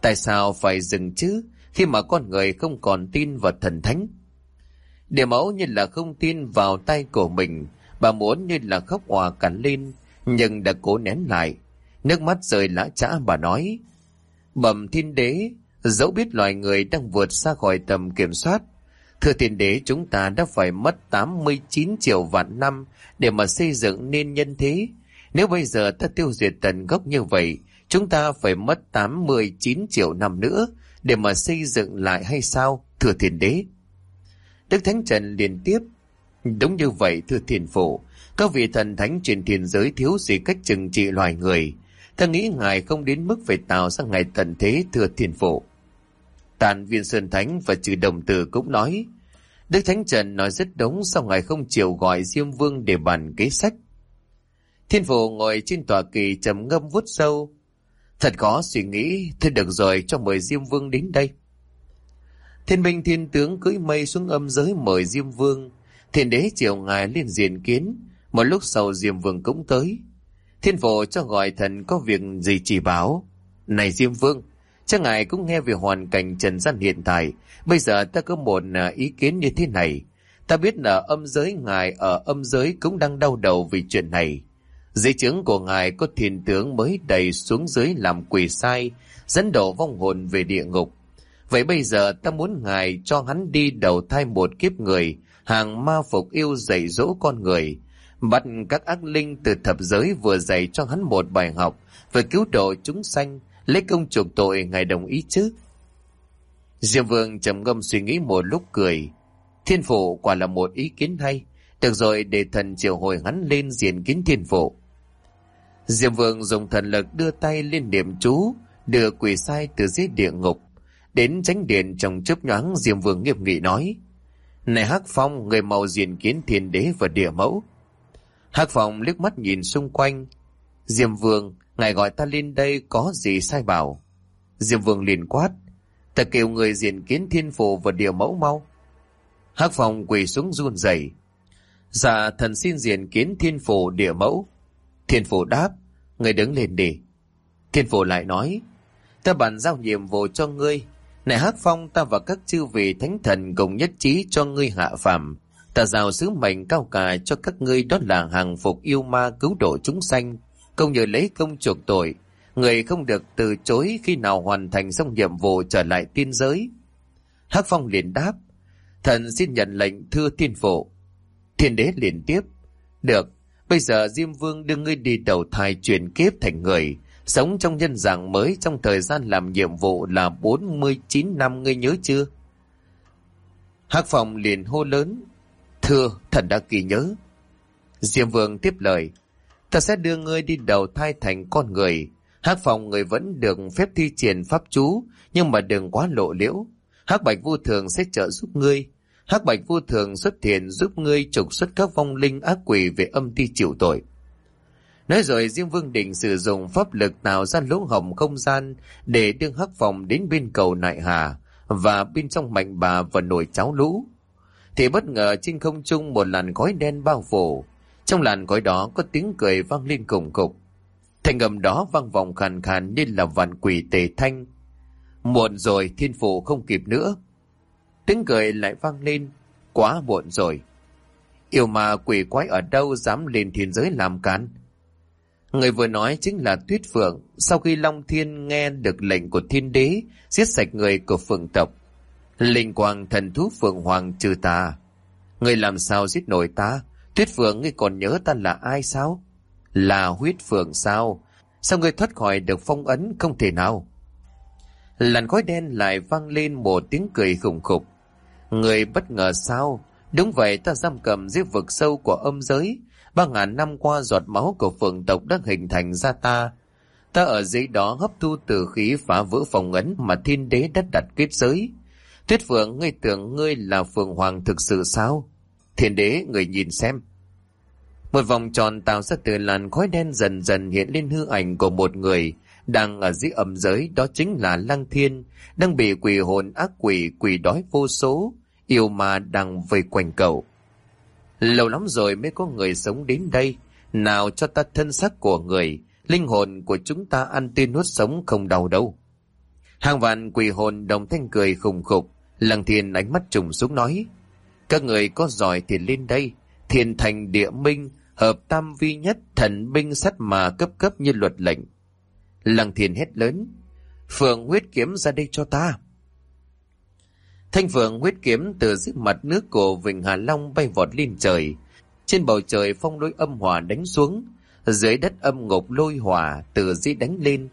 tại sao phải dừng chứ khi mà con người không còn tin vào thần thánh? Địa mẫu như là không tin vào tay của mình, bà muốn như là khóc hòa cắn lên, nhưng đã cố nén lại. Nước mắt rơi lã chã bà nói, bẩm thiên đế, dẫu biết loài người đang vượt xa khỏi tầm kiểm soát, Thưa thiên đế chúng ta đã phải mất 89 triệu vạn năm để mà xây dựng nên nhân thế. Nếu bây giờ ta tiêu diệt tận gốc như vậy, chúng ta phải mất 89 triệu năm nữa để mà xây dựng lại hay sao, thưa thiên đế? Đức Thánh Trần liên tiếp. Đúng như vậy, thưa thiên phụ, các vị thần thánh trên thiên giới thiếu gì cách chừng trị loài người. Ta nghĩ ngài không đến mức phải tạo ra ngày tận thế, thừa thiên phụ. Tàn viên Sơn Thánh và trừ đồng tử cũng nói, Đức Thánh Trần nói rất đúng sau ngài không chịu gọi Diêm Vương để bàn kế sách. Thiên phụ ngồi trên tòa kỳ trầm ngâm vút sâu. Thật có suy nghĩ, thôi được rồi cho mời Diêm Vương đến đây. Thiên minh thiên tướng cưỡi mây xuống âm giới mời Diêm Vương. Thiên đế chiều ngài lên diện kiến, một lúc sau Diêm Vương cũng tới. Thiên phổ cho gọi thần có việc gì chỉ báo. Này Diêm Vương, chắc ngài cũng nghe về hoàn cảnh trần gian hiện tại, Bây giờ ta có một à, ý kiến như thế này. Ta biết là âm giới ngài ở âm giới cũng đang đau đầu vì chuyện này. Dưới chứng của ngài có thiền tướng mới đầy xuống dưới làm quỷ sai, dẫn đổ vong hồn về địa ngục. Vậy bây giờ ta muốn ngài cho hắn đi đầu thai một kiếp người, hàng ma phục yêu dạy dỗ con người, bắt các ác linh từ thập giới vừa dạy cho hắn một bài học về cứu độ chúng sanh, lấy công chuộc tội ngài đồng ý chứ. Diêm Vương trầm ngâm suy nghĩ một lúc cười. Thiên phụ quả là một ý kiến hay. Được rồi để thần triệu hồi hắn lên diện kiến thiên phụ. Diêm Vương dùng thần lực đưa tay lên niệm chú, đưa quỷ sai từ dưới địa ngục. Đến tránh điện trong chớp nhoáng Diêm Vương nghiêm nghị nói. Này Hắc Phong, người màu diện kiến thiên đế và địa mẫu. Hắc Phong liếc mắt nhìn xung quanh. Diêm Vương, ngài gọi ta lên đây có gì sai bảo. Diêm Vương liền quát. Ta kêu người diện kiến thiên phù và điều mẫu mau. Hắc Phong quỳ xuống run rẩy. Dạ thần xin diện kiến thiên phù địa mẫu. Thiên phù đáp, người đứng lên đi. Thiên phù lại nói, ta bàn giao nhiệm vụ cho ngươi. Này Hắc Phong ta và các chư vị thánh thần cùng nhất trí cho ngươi hạ phàm. Ta giao sứ mệnh cao cả cho các ngươi đó là hàng phục yêu ma cứu độ chúng sanh, công nhờ lấy công chuộc tội, người không được từ chối khi nào hoàn thành xong nhiệm vụ trở lại tiên giới. Hắc Phong liền đáp, thần xin nhận lệnh thưa thiên phụ. Thiên đế liền tiếp, được, bây giờ Diêm Vương đưa ngươi đi đầu thai chuyển kiếp thành người, sống trong nhân dạng mới trong thời gian làm nhiệm vụ là 49 năm ngươi nhớ chưa? Hắc Phong liền hô lớn, thưa, thần đã kỳ nhớ. Diêm Vương tiếp lời, ta sẽ đưa ngươi đi đầu thai thành con người, Hắc phòng người vẫn được phép thi triển pháp chú, nhưng mà đừng quá lộ liễu. Hắc bạch vô thường sẽ trợ giúp ngươi. Hắc bạch vô thường xuất hiện giúp ngươi trục xuất các vong linh ác quỷ về âm ti chịu tội. Nói rồi Diêm Vương Định sử dụng pháp lực tạo ra lỗ hồng không gian để đưa hắc phòng đến bên cầu nại hà và bên trong mạnh bà và nồi cháo lũ. Thì bất ngờ trên không trung một làn khói đen bao phủ. Trong làn khói đó có tiếng cười vang lên cùng cục. Thành âm đó vang vọng khàn khàn như là vạn quỷ tề thanh. Muộn rồi thiên phụ không kịp nữa. Tiếng cười lại vang lên. Quá muộn rồi. Yêu ma quỷ quái ở đâu dám lên thiên giới làm cán. Người vừa nói chính là Tuyết Phượng. Sau khi Long Thiên nghe được lệnh của thiên đế, giết sạch người của phượng tộc. Linh quang thần thú Phượng Hoàng trừ ta. Người làm sao giết nổi ta? Tuyết Phượng, ngươi còn nhớ ta là ai sao? Là huyết phượng sao? Sao ngươi thoát khỏi được phong ấn không thể nào? Làn khói đen lại vang lên một tiếng cười khủng khục. Người bất ngờ sao? Đúng vậy, ta giam cầm dưới vực sâu của âm giới. Ba ngàn năm qua, giọt máu của phượng tộc đã hình thành ra ta. Ta ở dưới đó hấp thu từ khí phá vỡ phòng ấn mà thiên đế đã đặt kết giới. Tuyết phượng ngươi tưởng ngươi là phượng hoàng thực sự sao? Thiên đế, người nhìn xem. Một vòng tròn tạo ra từ làn khói đen dần dần hiện lên hư ảnh của một người đang ở dưới âm giới, đó chính là Lăng Thiên, đang bị quỷ hồn ác quỷ quỷ đói vô số, yêu ma đang vây quanh cậu. Lâu lắm rồi mới có người sống đến đây, nào cho ta thân xác của người, linh hồn của chúng ta ăn tươi nuốt sống không đau đâu. Hàng vạn quỷ hồn đồng thanh cười khùng khục Lăng Thiên ánh mắt trùng xuống nói các người có giỏi thì lên đây thiền thành địa minh hợp tam vi nhất thần binh sắt mà cấp cấp như luật lệnh. Lăng thiên hét lớn, phượng huyết kiếm ra đây cho ta. Thanh phượng huyết kiếm từ dưới mặt nước của Vịnh Hà Long bay vọt lên trời. Trên bầu trời phong lôi âm hỏa đánh xuống, dưới đất âm ngục lôi hỏa từ dưới đánh lên.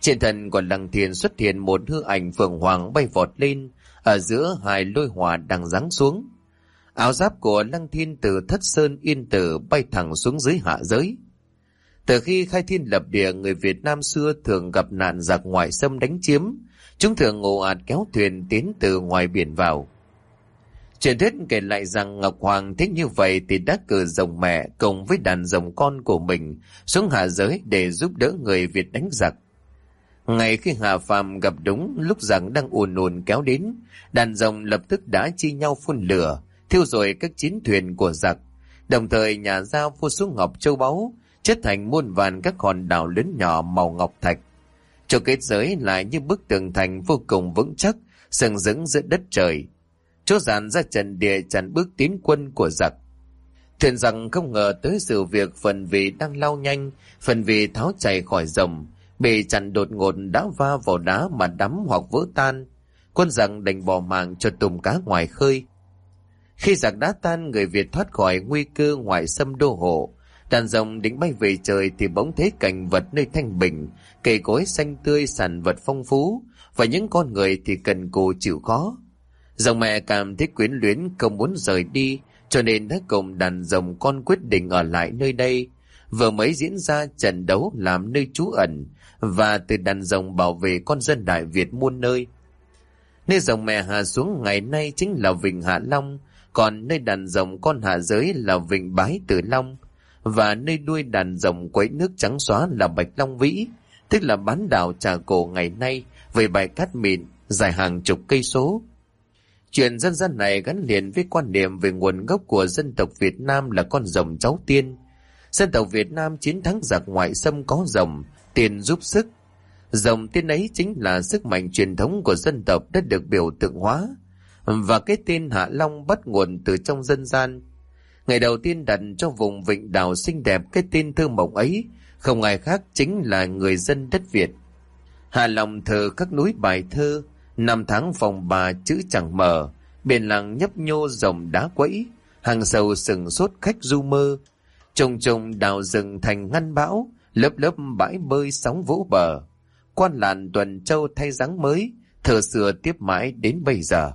Trên thần của lăng thiền xuất hiện một hư ảnh phượng hoàng bay vọt lên, ở giữa hai lôi hỏa đang giáng xuống. Áo giáp của Lăng Thiên từ thất sơn yên tử bay thẳng xuống dưới hạ giới. Từ khi khai thiên lập địa, người Việt Nam xưa thường gặp nạn giặc ngoại xâm đánh chiếm. Chúng thường ngộ ạt kéo thuyền tiến từ ngoài biển vào. Truyền thuyết kể lại rằng Ngọc Hoàng thích như vậy thì đã cử rồng mẹ cùng với đàn rồng con của mình xuống hạ giới để giúp đỡ người Việt đánh giặc. Ngày khi Hà Phàm gặp đúng lúc rằng đang ùn ùn kéo đến, đàn rồng lập tức đã chi nhau phun lửa, thiêu rồi các chiến thuyền của giặc, đồng thời nhà giao vô số ngọc châu báu, chất thành muôn vàn các hòn đảo lớn nhỏ màu ngọc thạch. Cho kết giới lại như bức tường thành vô cùng vững chắc, sừng dững giữa đất trời. Chỗ dàn ra trận địa chặn bước tiến quân của giặc. Thuyền rằng không ngờ tới sự việc phần vì đang lao nhanh, phần vì tháo chạy khỏi rồng, bị chặn đột ngột đã va vào đá mà đắm hoặc vỡ tan. Quân rằng đành bỏ mạng cho tùm cá ngoài khơi, khi giặc đá tan người Việt thoát khỏi nguy cơ ngoại xâm đô hộ, đàn rồng định bay về trời thì bỗng thấy cảnh vật nơi thanh bình, cây cối xanh tươi sản vật phong phú, và những con người thì cần cù chịu khó. Dòng mẹ cảm thấy quyến luyến không muốn rời đi, cho nên đã cùng đàn rồng con quyết định ở lại nơi đây. Vừa mới diễn ra trận đấu làm nơi trú ẩn, và từ đàn rồng bảo vệ con dân Đại Việt muôn nơi. Nơi dòng mẹ hạ xuống ngày nay chính là Vịnh Hạ Long, còn nơi đàn rồng con hạ giới là Vịnh Bái Tử Long, và nơi đuôi đàn rồng quấy nước trắng xóa là Bạch Long Vĩ, tức là bán đảo trà cổ ngày nay về bài cát mịn dài hàng chục cây số. Chuyện dân gian này gắn liền với quan niệm về nguồn gốc của dân tộc Việt Nam là con rồng cháu tiên. Dân tộc Việt Nam chiến thắng giặc ngoại xâm có rồng, tiền giúp sức. dòng tiên ấy chính là sức mạnh truyền thống của dân tộc đã được biểu tượng hóa và cái tên Hạ Long bắt nguồn từ trong dân gian. Ngày đầu tiên đặt cho vùng vịnh đảo xinh đẹp cái tên thơ mộng ấy, không ai khác chính là người dân đất Việt. Hạ Long thờ các núi bài thơ, năm tháng phòng bà chữ chẳng mở, biển lặng nhấp nhô rồng đá quẫy, hàng sầu sừng sốt khách du mơ, trùng trùng đào rừng thành ngăn bão, lớp lớp bãi bơi sóng vỗ bờ. Quan làn tuần châu thay dáng mới, thờ xưa tiếp mãi đến bây giờ.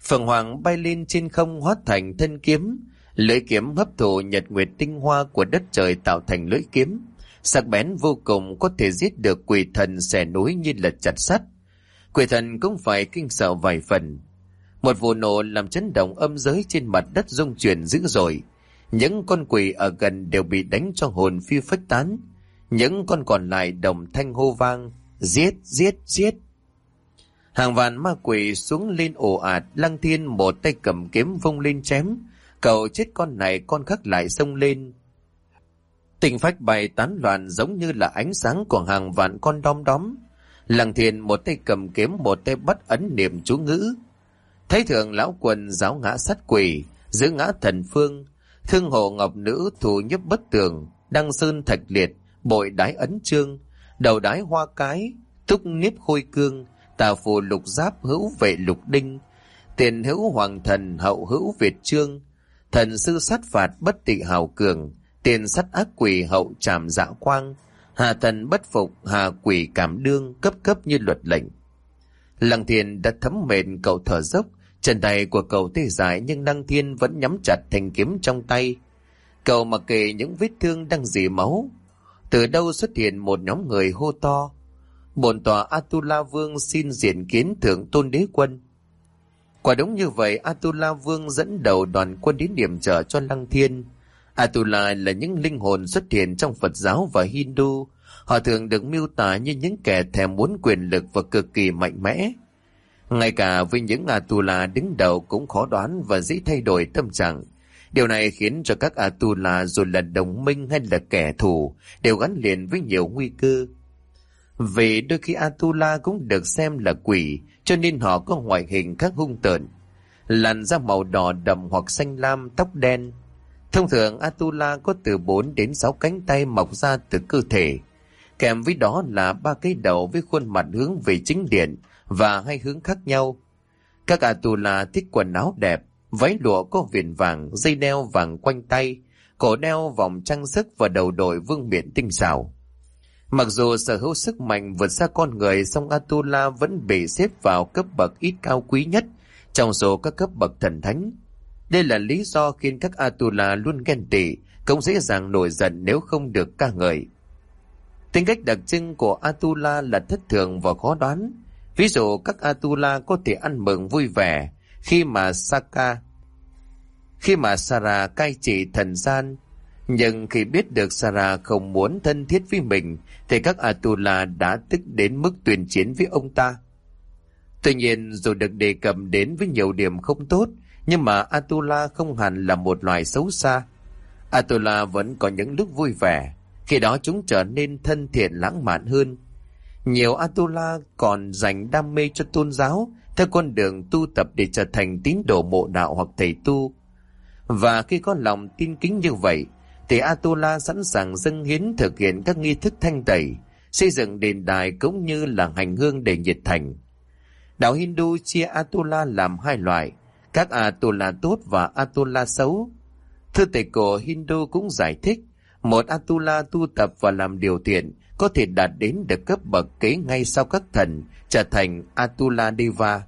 Phượng Hoàng bay lên trên không hóa thành thân kiếm, lưỡi kiếm hấp thụ nhật nguyệt tinh hoa của đất trời tạo thành lưỡi kiếm. Sắc bén vô cùng có thể giết được quỷ thần xẻ núi như lật chặt sắt. Quỷ thần cũng phải kinh sợ vài phần. Một vụ nổ làm chấn động âm giới trên mặt đất rung chuyển dữ dội. Những con quỷ ở gần đều bị đánh cho hồn phi phách tán. Những con còn lại đồng thanh hô vang, giết, giết, giết. Hàng vạn ma quỷ xuống lên ồ ạt, lăng thiên một tay cầm kiếm vung lên chém. Cậu chết con này con khác lại xông lên. Tình phách bày tán loạn giống như là ánh sáng của hàng vạn con đom đóm. Lăng thiên một tay cầm kiếm một tay bắt ấn niệm chú ngữ. Thấy thượng lão quần giáo ngã sát quỷ, giữ ngã thần phương, thương hộ ngọc nữ thủ nhấp bất tường, đăng sơn thạch liệt, bội đái ấn trương, đầu đái hoa cái, túc niếp khôi cương, tà phù lục giáp hữu vệ lục đinh, tiền hữu hoàng thần hậu hữu Việt trương, thần sư sát phạt bất tị hào cường, tiền sắt ác quỷ hậu tràm dạ quang, Hà thần bất phục, hà quỷ cảm đương, cấp cấp như luật lệnh. Lăng thiền đã thấm mệt cậu thở dốc, chân tay của cậu tê dại nhưng đăng thiên vẫn nhắm chặt thanh kiếm trong tay. Cậu mặc kệ những vết thương đang dì máu. Từ đâu xuất hiện một nhóm người hô to. Bồn tòa Atula Vương xin diện kiến thượng tôn đế quân. Quả đúng như vậy, Atula Vương dẫn đầu đoàn quân đến điểm trở cho Lăng Thiên. Atula là những linh hồn xuất hiện trong Phật giáo và Hindu. Họ thường được miêu tả như những kẻ thèm muốn quyền lực và cực kỳ mạnh mẽ. Ngay cả với những Atula đứng đầu cũng khó đoán và dễ thay đổi tâm trạng. Điều này khiến cho các Atula dù là đồng minh hay là kẻ thù đều gắn liền với nhiều nguy cơ. Vì đôi khi Atula cũng được xem là quỷ, cho nên họ có ngoại hình khác hung tợn. Làn da màu đỏ đậm hoặc xanh lam, tóc đen. Thông thường Atula có từ 4 đến 6 cánh tay mọc ra từ cơ thể. Kèm với đó là ba cái đầu với khuôn mặt hướng về chính điện và hai hướng khác nhau. Các Atula thích quần áo đẹp, váy lụa có viền vàng, dây đeo vàng quanh tay, cổ đeo vòng trang sức và đầu đội vương miện tinh xảo. Mặc dù sở hữu sức mạnh vượt xa con người, song Atula vẫn bị xếp vào cấp bậc ít cao quý nhất trong số các cấp bậc thần thánh. Đây là lý do khiến các Atula luôn ghen tị, cũng dễ dàng nổi giận nếu không được ca ngợi. Tính cách đặc trưng của Atula là thất thường và khó đoán. Ví dụ các Atula có thể ăn mừng vui vẻ khi mà Saka, khi mà Sara cai trị thần gian, nhưng khi biết được Sara không muốn thân thiết với mình, thì các Atula đã tức đến mức tuyên chiến với ông ta. Tuy nhiên, dù được đề cập đến với nhiều điểm không tốt, nhưng mà Atula không hẳn là một loài xấu xa. Atula vẫn có những lúc vui vẻ, khi đó chúng trở nên thân thiện lãng mạn hơn. Nhiều Atula còn dành đam mê cho tôn giáo, theo con đường tu tập để trở thành tín đồ mộ đạo hoặc thầy tu. Và khi có lòng tin kính như vậy, thì Atula sẵn sàng dâng hiến thực hiện các nghi thức thanh tẩy, xây dựng đền đài cũng như là hành hương để nhiệt thành. Đạo Hindu chia Atula làm hai loại, các Atula tốt và Atula xấu. Thư tịch của Hindu cũng giải thích, một Atula tu tập và làm điều thiện có thể đạt đến được cấp bậc kế ngay sau các thần, trở thành Atula Deva.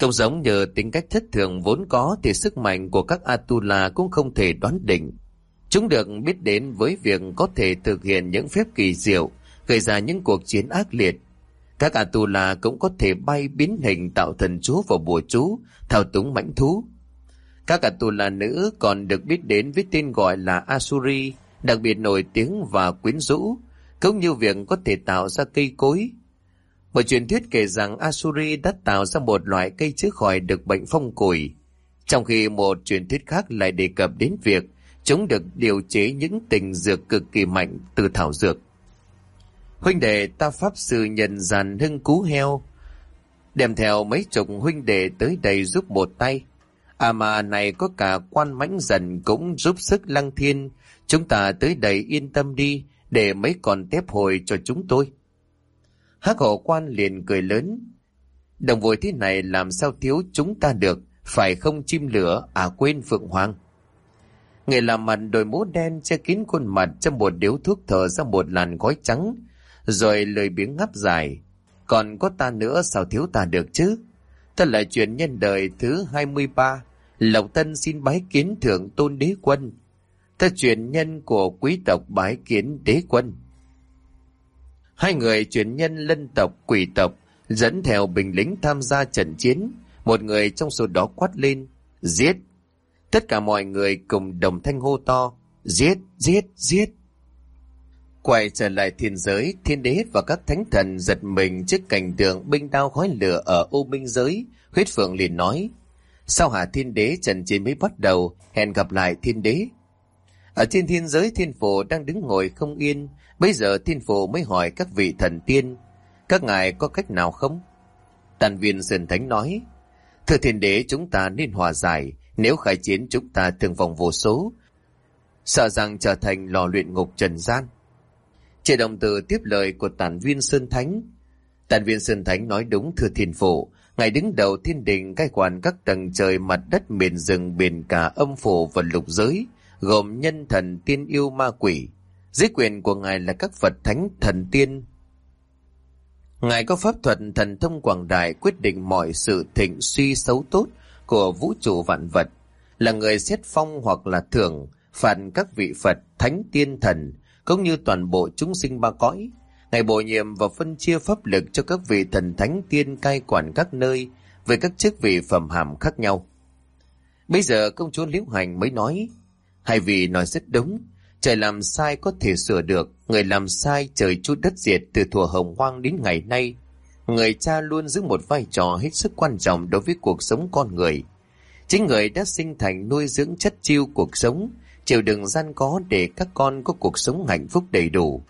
Không giống như tính cách thất thường vốn có thì sức mạnh của các Atula cũng không thể đoán định. Chúng được biết đến với việc có thể thực hiện những phép kỳ diệu, gây ra những cuộc chiến ác liệt. Các Atula cũng có thể bay biến hình tạo thần chú và bùa chú, thao túng mãnh thú. Các Atula nữ còn được biết đến với tên gọi là Asuri, đặc biệt nổi tiếng và quyến rũ, cũng như việc có thể tạo ra cây cối, một truyền thuyết kể rằng Asuri đã tạo ra một loại cây chữa khỏi được bệnh phong củi, trong khi một truyền thuyết khác lại đề cập đến việc chúng được điều chế những tình dược cực kỳ mạnh từ thảo dược. Huynh đệ ta pháp sư nhận dàn hưng cú heo, đem theo mấy chục huynh đệ tới đây giúp một tay. À mà này có cả quan mãnh dần cũng giúp sức lăng thiên, chúng ta tới đây yên tâm đi, để mấy con tép hồi cho chúng tôi. Hắc hộ quan liền cười lớn. Đồng vội thế này làm sao thiếu chúng ta được, phải không chim lửa, à quên Phượng Hoàng. Người làm mặt đội mũ đen che kín khuôn mặt trong một điếu thuốc thở ra một làn gói trắng, rồi lời biếng ngắp dài. Còn có ta nữa sao thiếu ta được chứ? Ta là chuyện nhân đời thứ 23, Lộc Tân xin bái kiến thượng tôn đế quân. Ta truyền nhân của quý tộc bái kiến đế quân. Hai người truyền nhân lân tộc, quỷ tộc dẫn theo binh lính tham gia trận chiến. Một người trong số đó quát lên, giết. Tất cả mọi người cùng đồng thanh hô to, giết, giết, giết. Quay trở lại thiên giới, thiên đế và các thánh thần giật mình trước cảnh tượng binh đao khói lửa ở ô minh giới. Huyết Phượng liền nói, sau hạ thiên đế trận chiến mới bắt đầu, hẹn gặp lại thiên đế. Ở trên thiên giới thiên phổ đang đứng ngồi không yên, Bây giờ thiên phụ mới hỏi các vị thần tiên, các ngài có cách nào không? Tàn viên Sơn Thánh nói, Thưa thiên đế chúng ta nên hòa giải, nếu khai chiến chúng ta thường vòng vô số, sợ rằng trở thành lò luyện ngục trần gian. Trẻ đồng từ tiếp lời của tản viên Sơn Thánh. tản viên Sơn Thánh nói đúng thưa thiên phụ, ngài đứng đầu thiên đình cai quản các tầng trời mặt đất miền rừng biển cả âm phủ và lục giới, gồm nhân thần tiên yêu ma quỷ. Dưới quyền của Ngài là các Phật Thánh Thần Tiên. Ngài có pháp thuật thần thông quảng đại quyết định mọi sự thịnh suy xấu tốt của vũ trụ vạn vật, là người xét phong hoặc là thưởng, phạt các vị Phật, Thánh Tiên Thần, cũng như toàn bộ chúng sinh ba cõi. Ngài bổ nhiệm và phân chia pháp lực cho các vị thần thánh tiên cai quản các nơi về các chức vị phẩm hàm khác nhau. Bây giờ công chúa Liễu Hành mới nói, hai vị nói rất đúng, trời làm sai có thể sửa được, người làm sai trời chút đất diệt từ thuở hồng hoang đến ngày nay. Người cha luôn giữ một vai trò hết sức quan trọng đối với cuộc sống con người. Chính người đã sinh thành nuôi dưỡng chất chiêu cuộc sống, chịu đựng gian có để các con có cuộc sống hạnh phúc đầy đủ.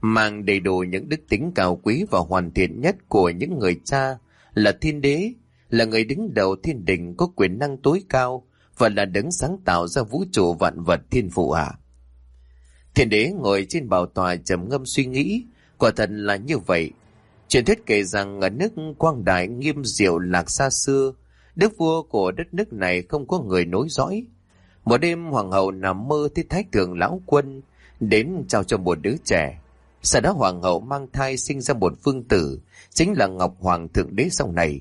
Mang đầy đủ những đức tính cao quý và hoàn thiện nhất của những người cha là thiên đế, là người đứng đầu thiên đình có quyền năng tối cao và là đấng sáng tạo ra vũ trụ vạn vật thiên phụ ạ. Thiên đế ngồi trên bảo tòa trầm ngâm suy nghĩ, quả thật là như vậy. Truyền thuyết kể rằng ở nước quang đại nghiêm diệu lạc xa xưa, đức vua của đất nước này không có người nối dõi. Một đêm hoàng hậu nằm mơ thấy thái thượng lão quân đến trao cho một đứa trẻ. Sau đó hoàng hậu mang thai sinh ra một phương tử, chính là Ngọc Hoàng Thượng Đế sau này.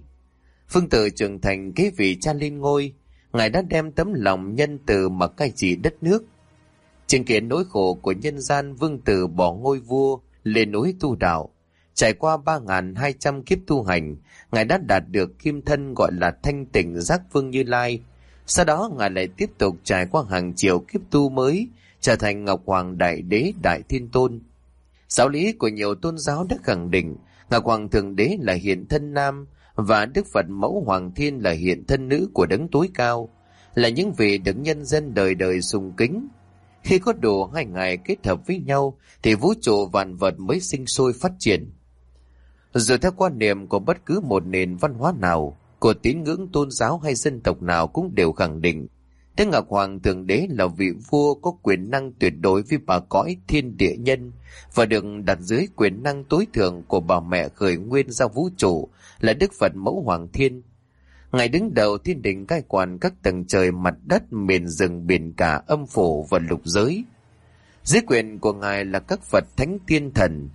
Phương tử trưởng thành kế vị cha lên ngôi, ngài đã đem tấm lòng nhân từ mà cai trị đất nước. Chứng kiến nỗi khổ của nhân gian vương tử bỏ ngôi vua lên núi tu đạo. Trải qua 3.200 kiếp tu hành, ngài đã đạt được kim thân gọi là thanh tịnh giác vương Như Lai. Sau đó ngài lại tiếp tục trải qua hàng triệu kiếp tu mới, trở thành Ngọc Hoàng Đại Đế Đại Thiên Tôn. Giáo lý của nhiều tôn giáo đã khẳng định Ngọc Hoàng Thượng Đế là hiện thân nam và Đức Phật Mẫu Hoàng Thiên là hiện thân nữ của đấng tối cao, là những vị được nhân dân đời đời sùng kính. Khi có đủ hai ngày kết hợp với nhau thì vũ trụ vạn vật mới sinh sôi phát triển. Dù theo quan niệm của bất cứ một nền văn hóa nào, của tín ngưỡng tôn giáo hay dân tộc nào cũng đều khẳng định Thế Ngọc Hoàng Thượng Đế là vị vua có quyền năng tuyệt đối với bà cõi thiên địa nhân và được đặt dưới quyền năng tối thượng của bà mẹ khởi nguyên ra vũ trụ là Đức Phật Mẫu Hoàng Thiên. Ngài đứng đầu thiên đình cai quản các tầng trời mặt đất, miền rừng, biển cả, âm phủ và lục giới. Dưới quyền của Ngài là các Phật Thánh Tiên Thần.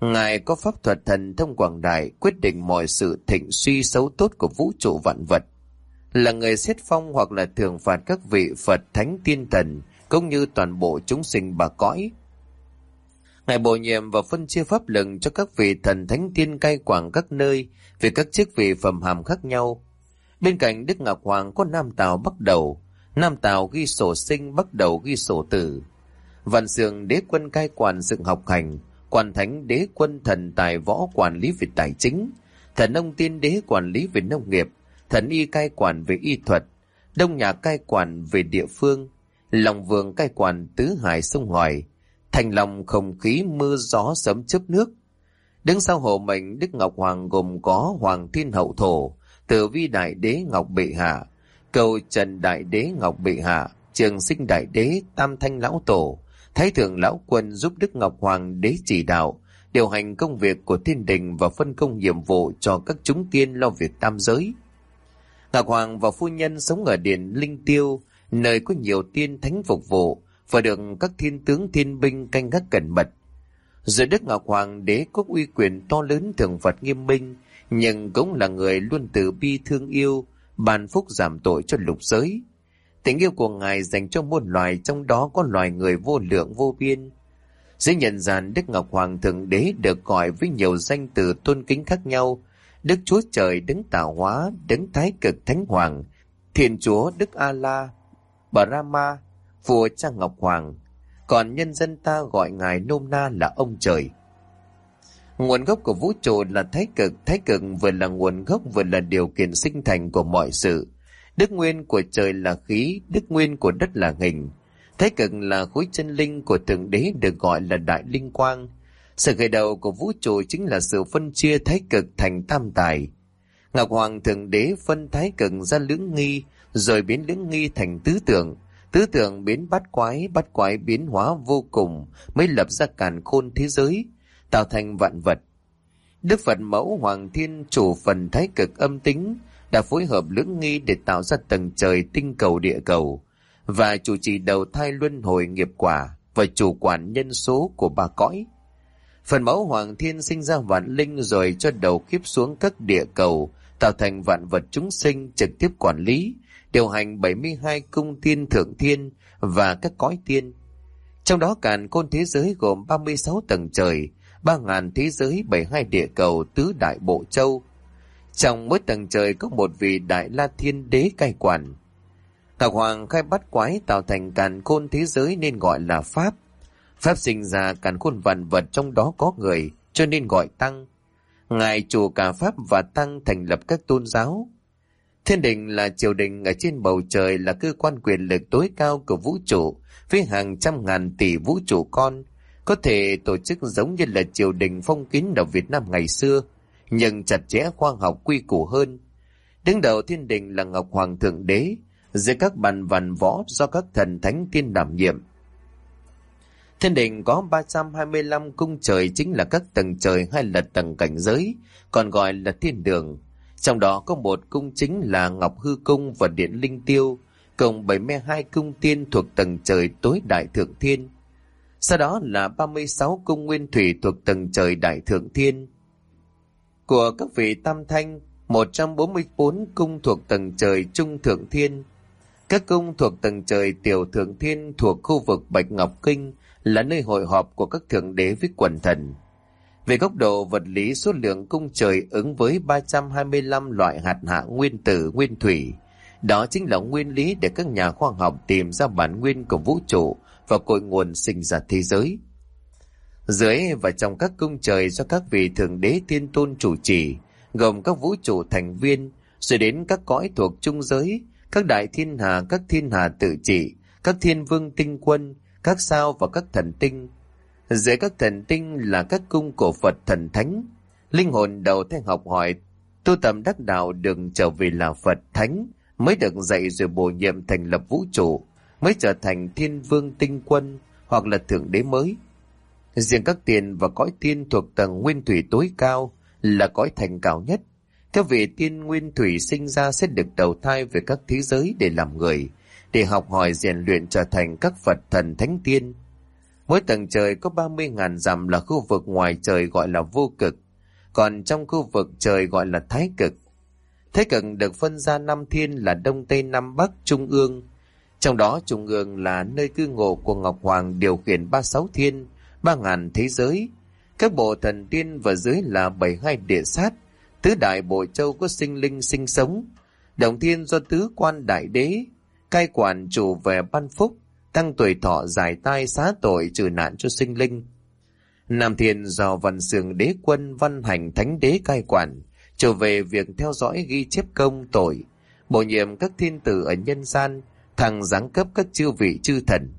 Ngài có pháp thuật thần thông quảng đại quyết định mọi sự thịnh suy xấu tốt của vũ trụ vạn vật là người xét phong hoặc là thường phạt các vị Phật Thánh Tiên Thần, cũng như toàn bộ chúng sinh bà cõi. Ngài bổ nhiệm và phân chia pháp lực cho các vị thần thánh tiên cai quản các nơi về các chức vị phẩm hàm khác nhau. Bên cạnh Đức Ngọc Hoàng có Nam Tào bắt đầu, Nam Tào ghi sổ sinh bắt đầu ghi sổ tử. Vạn Sường đế quân cai quản dựng học hành, quản thánh đế quân thần tài võ quản lý về tài chính, thần ông tiên đế quản lý về nông nghiệp, thần y cai quản về y thuật, đông nhà cai quản về địa phương, lòng vườn cai quản tứ hải sông hoài, thành lòng không khí mưa gió sấm chớp nước. Đứng sau hộ mệnh Đức Ngọc Hoàng gồm có Hoàng Thiên Hậu Thổ, Tử Vi Đại Đế Ngọc Bệ Hạ, Cầu Trần Đại Đế Ngọc Bệ Hạ, Trường Sinh Đại Đế Tam Thanh Lão Tổ, Thái Thượng Lão Quân giúp Đức Ngọc Hoàng Đế chỉ đạo, điều hành công việc của thiên đình và phân công nhiệm vụ cho các chúng tiên lo việc tam giới. Ngọc Hoàng và phu nhân sống ở điện Linh Tiêu, nơi có nhiều tiên thánh phục vụ và được các thiên tướng thiên binh canh gác cẩn mật. Giữa Đức Ngọc Hoàng đế có uy quyền to lớn thường Phật nghiêm minh, nhưng cũng là người luôn từ bi thương yêu, ban phúc giảm tội cho lục giới. Tình yêu của Ngài dành cho muôn loài, trong đó có loài người vô lượng vô biên. Dưới nhận gian Đức Ngọc Hoàng Thượng Đế được gọi với nhiều danh từ tôn kính khác nhau, Đức Chúa Trời đứng tạo hóa, đứng thái cực thánh hoàng, Thiên Chúa Đức A-la, Brahma, vua trang Ngọc Hoàng, còn nhân dân ta gọi ngài nôm na là ông trời. Nguồn gốc của vũ trụ là thái cực, thái cực vừa là nguồn gốc vừa là điều kiện sinh thành của mọi sự. Đức nguyên của trời là khí, đức nguyên của đất là hình. Thái cực là khối chân linh của Thượng Đế được gọi là Đại Linh Quang, sự khởi đầu của vũ trụ chính là sự phân chia thái cực thành tam tài. Ngọc Hoàng Thượng Đế phân thái cực ra lưỡng nghi, rồi biến lưỡng nghi thành tứ tượng. Tứ tượng biến bát quái, bát quái biến hóa vô cùng, mới lập ra càn khôn thế giới, tạo thành vạn vật. Đức Phật mẫu Hoàng Thiên chủ phần thái cực âm tính, đã phối hợp lưỡng nghi để tạo ra tầng trời tinh cầu địa cầu, và chủ trì đầu thai luân hồi nghiệp quả và chủ quản nhân số của ba cõi. Phần mẫu Hoàng Thiên sinh ra vạn linh rồi cho đầu kiếp xuống các địa cầu, tạo thành vạn vật chúng sinh trực tiếp quản lý, điều hành 72 cung tiên thượng thiên và các cõi tiên. Trong đó càn côn thế giới gồm 36 tầng trời, 3.000 thế giới 72 địa cầu tứ đại bộ châu. Trong mỗi tầng trời có một vị đại la thiên đế cai quản. Ngọc Hoàng khai bắt quái tạo thành càn côn thế giới nên gọi là Pháp. Pháp sinh ra càn khôn vạn vật trong đó có người, cho nên gọi Tăng. Ngài chủ cả Pháp và Tăng thành lập các tôn giáo. Thiên đình là triều đình ở trên bầu trời là cơ quan quyền lực tối cao của vũ trụ, với hàng trăm ngàn tỷ vũ trụ con, có thể tổ chức giống như là triều đình phong kín ở Việt Nam ngày xưa, nhưng chặt chẽ khoa học quy củ hơn. Đứng đầu thiên đình là Ngọc Hoàng Thượng Đế, dưới các bàn vằn võ do các thần thánh tiên đảm nhiệm. Thiên đình có 325 cung trời chính là các tầng trời hay là tầng cảnh giới, còn gọi là thiên đường. Trong đó có một cung chính là Ngọc Hư Cung và Điện Linh Tiêu, cộng 72 cung tiên thuộc tầng trời tối đại thượng thiên. Sau đó là 36 cung nguyên thủy thuộc tầng trời đại thượng thiên. Của các vị tam thanh, 144 cung thuộc tầng trời trung thượng thiên. Các cung thuộc tầng trời tiểu thượng thiên thuộc khu vực Bạch Ngọc Kinh là nơi hội họp của các thượng đế với quần thần. Về góc độ vật lý, số lượng cung trời ứng với 325 loại hạt hạ nguyên tử nguyên thủy. Đó chính là nguyên lý để các nhà khoa học tìm ra bản nguyên của vũ trụ và cội nguồn sinh ra thế giới. Dưới và trong các cung trời do các vị thượng đế tiên tôn chủ trì, gồm các vũ trụ thành viên, rồi đến các cõi thuộc trung giới, các đại thiên hà, các thiên hà tự trị, các thiên vương tinh quân, các sao và các thần tinh. Dưới các thần tinh là các cung cổ Phật thần thánh. Linh hồn đầu thai học hỏi, tu tầm đắc đạo đừng trở về là Phật thánh, mới được dạy rồi bổ nhiệm thành lập vũ trụ, mới trở thành thiên vương tinh quân hoặc là thượng đế mới. Riêng các tiền và cõi tiên thuộc tầng nguyên thủy tối cao là cõi thành cao nhất. theo vị tiên nguyên thủy sinh ra sẽ được đầu thai về các thế giới để làm người, để học hỏi rèn luyện trở thành các Phật thần thánh tiên. Mỗi tầng trời có 30.000 dặm là khu vực ngoài trời gọi là vô cực, còn trong khu vực trời gọi là thái cực. Thái cực được phân ra năm thiên là Đông Tây Nam Bắc Trung ương. Trong đó Trung ương là nơi cư ngụ của Ngọc Hoàng điều khiển 36 thiên, 3.000 thế giới. Các bộ thần tiên và dưới là 72 địa sát, tứ đại bộ châu có sinh linh sinh sống. Đồng thiên do tứ quan đại đế, cai quản chủ về ban phúc, tăng tuổi thọ giải tai xá tội trừ nạn cho sinh linh. Nam Thiên do văn sường đế quân văn hành thánh đế cai quản, trở về việc theo dõi ghi chép công tội, bổ nhiệm các thiên tử ở nhân gian, thằng giáng cấp các chư vị chư thần.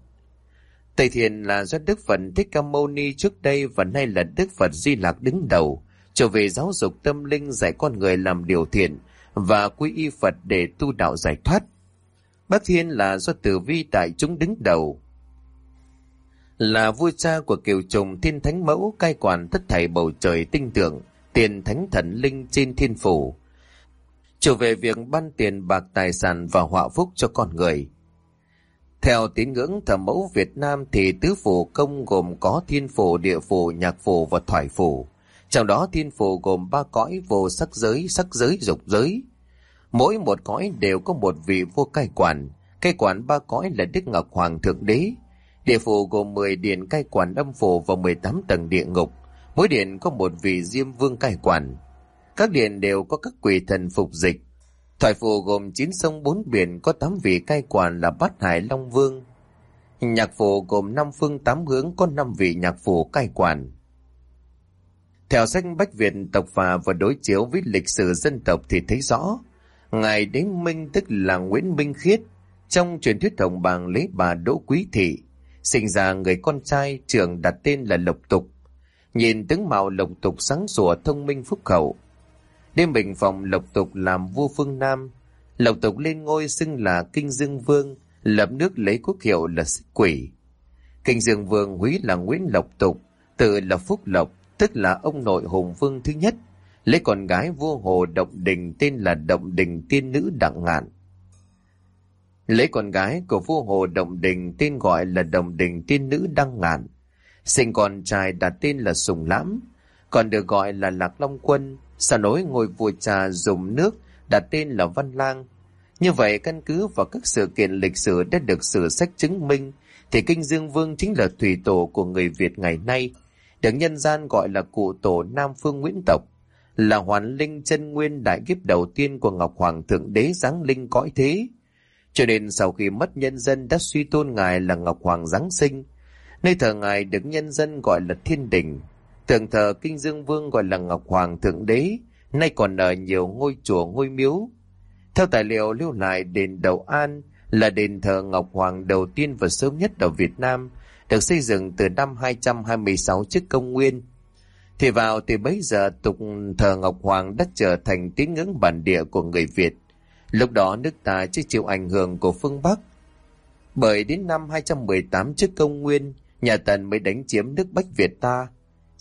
Tây Thiên là do Đức Phật Thích Ca Mâu Ni trước đây và nay là Đức Phật Di Lạc đứng đầu, trở về giáo dục tâm linh dạy con người làm điều thiện và quy y Phật để tu đạo giải thoát. Bắc Thiên là do tử vi tại chúng đứng đầu. Là vua cha của kiều trùng thiên thánh mẫu cai quản tất thảy bầu trời tinh tượng, tiền thánh thần linh trên thiên phủ. Trở về việc ban tiền bạc tài sản và họa phúc cho con người. Theo tín ngưỡng thờ mẫu Việt Nam thì tứ phủ công gồm có thiên phủ, địa phủ, nhạc phủ và thoại phủ. Trong đó thiên phủ gồm ba cõi vô sắc giới, sắc giới, dục giới. Mỗi một cõi đều có một vị vua cai quản. Cai quản ba cõi là Đức Ngọc Hoàng Thượng Đế. Địa phủ gồm 10 điện cai quản âm phủ và 18 tầng địa ngục. Mỗi điện có một vị diêm vương cai quản. Các điện đều có các quỷ thần phục dịch. Thoại phủ gồm 9 sông 4 biển có 8 vị cai quản là Bát Hải Long Vương. Nhạc phủ gồm 5 phương 8 hướng có 5 vị nhạc phủ cai quản. Theo sách Bách Việt tộc phà và đối chiếu với lịch sử dân tộc thì thấy rõ, Ngài Đế Minh tức là Nguyễn Minh Khiết, trong truyền thuyết đồng bàng lấy bà Đỗ Quý Thị, sinh ra người con trai trưởng đặt tên là Lộc Tục. Nhìn tướng mạo Lộc Tục sáng sủa thông minh phúc hậu. Đêm bình phòng Lộc Tục làm vua phương Nam, Lộc Tục lên ngôi xưng là Kinh Dương Vương, lập nước lấy quốc hiệu là Xích Quỷ. Kinh Dương Vương húy là Nguyễn Lộc Tục, tự là Phúc Lộc, tức là ông nội hùng vương thứ nhất, lấy con gái vua Hồ Động Đình tên là Động Đình Tiên Nữ Đặng Ngạn. Lấy con gái của vua Hồ động Đình tên gọi là Đồng Đình tiên nữ Đăng Ngạn. Sinh con trai đặt tên là Sùng Lãm, còn được gọi là Lạc Long Quân, sau nối ngôi vua cha dùng nước đặt tên là Văn Lang. Như vậy căn cứ vào các sự kiện lịch sử đã được sử sách chứng minh thì Kinh Dương Vương chính là thủy tổ của người Việt ngày nay, được nhân gian gọi là cụ tổ Nam Phương Nguyễn Tộc, là hoàn linh chân nguyên đại kiếp đầu tiên của Ngọc Hoàng Thượng Đế giáng linh cõi thế. Cho nên sau khi mất nhân dân đã suy tôn ngài là Ngọc Hoàng Giáng sinh, nơi thờ ngài được nhân dân gọi là Thiên Đình, tượng thờ Kinh Dương Vương gọi là Ngọc Hoàng Thượng Đế, nay còn ở nhiều ngôi chùa ngôi miếu. Theo tài liệu lưu lại đền Đầu An là đền thờ Ngọc Hoàng đầu tiên và sớm nhất ở Việt Nam, được xây dựng từ năm 226 trước công nguyên. Thì vào từ bấy giờ tục thờ Ngọc Hoàng đã trở thành tín ngưỡng bản địa của người Việt. Lúc đó nước ta chưa chịu ảnh hưởng của phương Bắc. Bởi đến năm 218 trước công nguyên, nhà Tần mới đánh chiếm nước Bách Việt ta.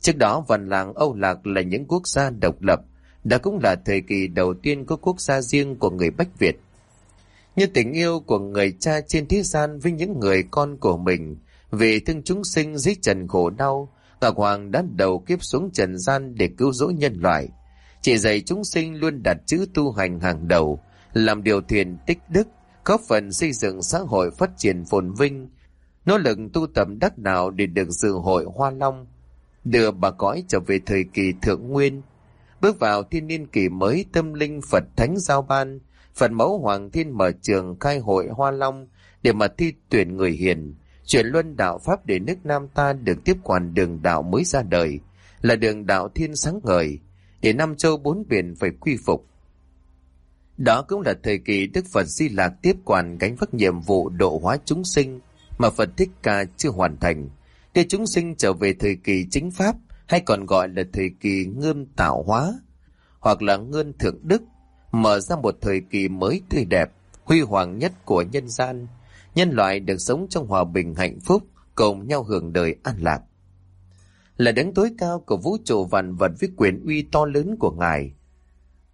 Trước đó Văn Làng Âu Lạc là những quốc gia độc lập, đã cũng là thời kỳ đầu tiên có quốc gia riêng của người Bách Việt. Như tình yêu của người cha trên thế gian với những người con của mình, vì thương chúng sinh dưới trần khổ đau, Ngọc Hoàng đã đầu kiếp xuống trần gian để cứu rỗi nhân loại. Chỉ dạy chúng sinh luôn đặt chữ tu hành hàng đầu, làm điều thiện tích đức, góp phần xây dựng xã hội phát triển phồn vinh, nỗ lực tu tập đắc đạo để được dự hội Hoa Long, đưa bà cõi trở về thời kỳ thượng nguyên, bước vào thiên niên kỷ mới tâm linh Phật Thánh Giao Ban, Phật Mẫu Hoàng Thiên mở trường khai hội Hoa Long để mà thi tuyển người hiền, chuyển luân đạo Pháp để nước Nam ta được tiếp quản đường đạo mới ra đời, là đường đạo thiên sáng ngời, để Nam châu bốn biển phải quy phục. Đó cũng là thời kỳ Đức Phật Di Lạc tiếp quản gánh vác nhiệm vụ độ hóa chúng sinh mà Phật Thích Ca chưa hoàn thành, để chúng sinh trở về thời kỳ chính Pháp hay còn gọi là thời kỳ ngươn tạo hóa, hoặc là ngươn thượng đức, mở ra một thời kỳ mới tươi đẹp, huy hoàng nhất của nhân gian. Nhân loại được sống trong hòa bình hạnh phúc, cùng nhau hưởng đời an lạc. Là đấng tối cao của vũ trụ vạn vật với quyền uy to lớn của Ngài.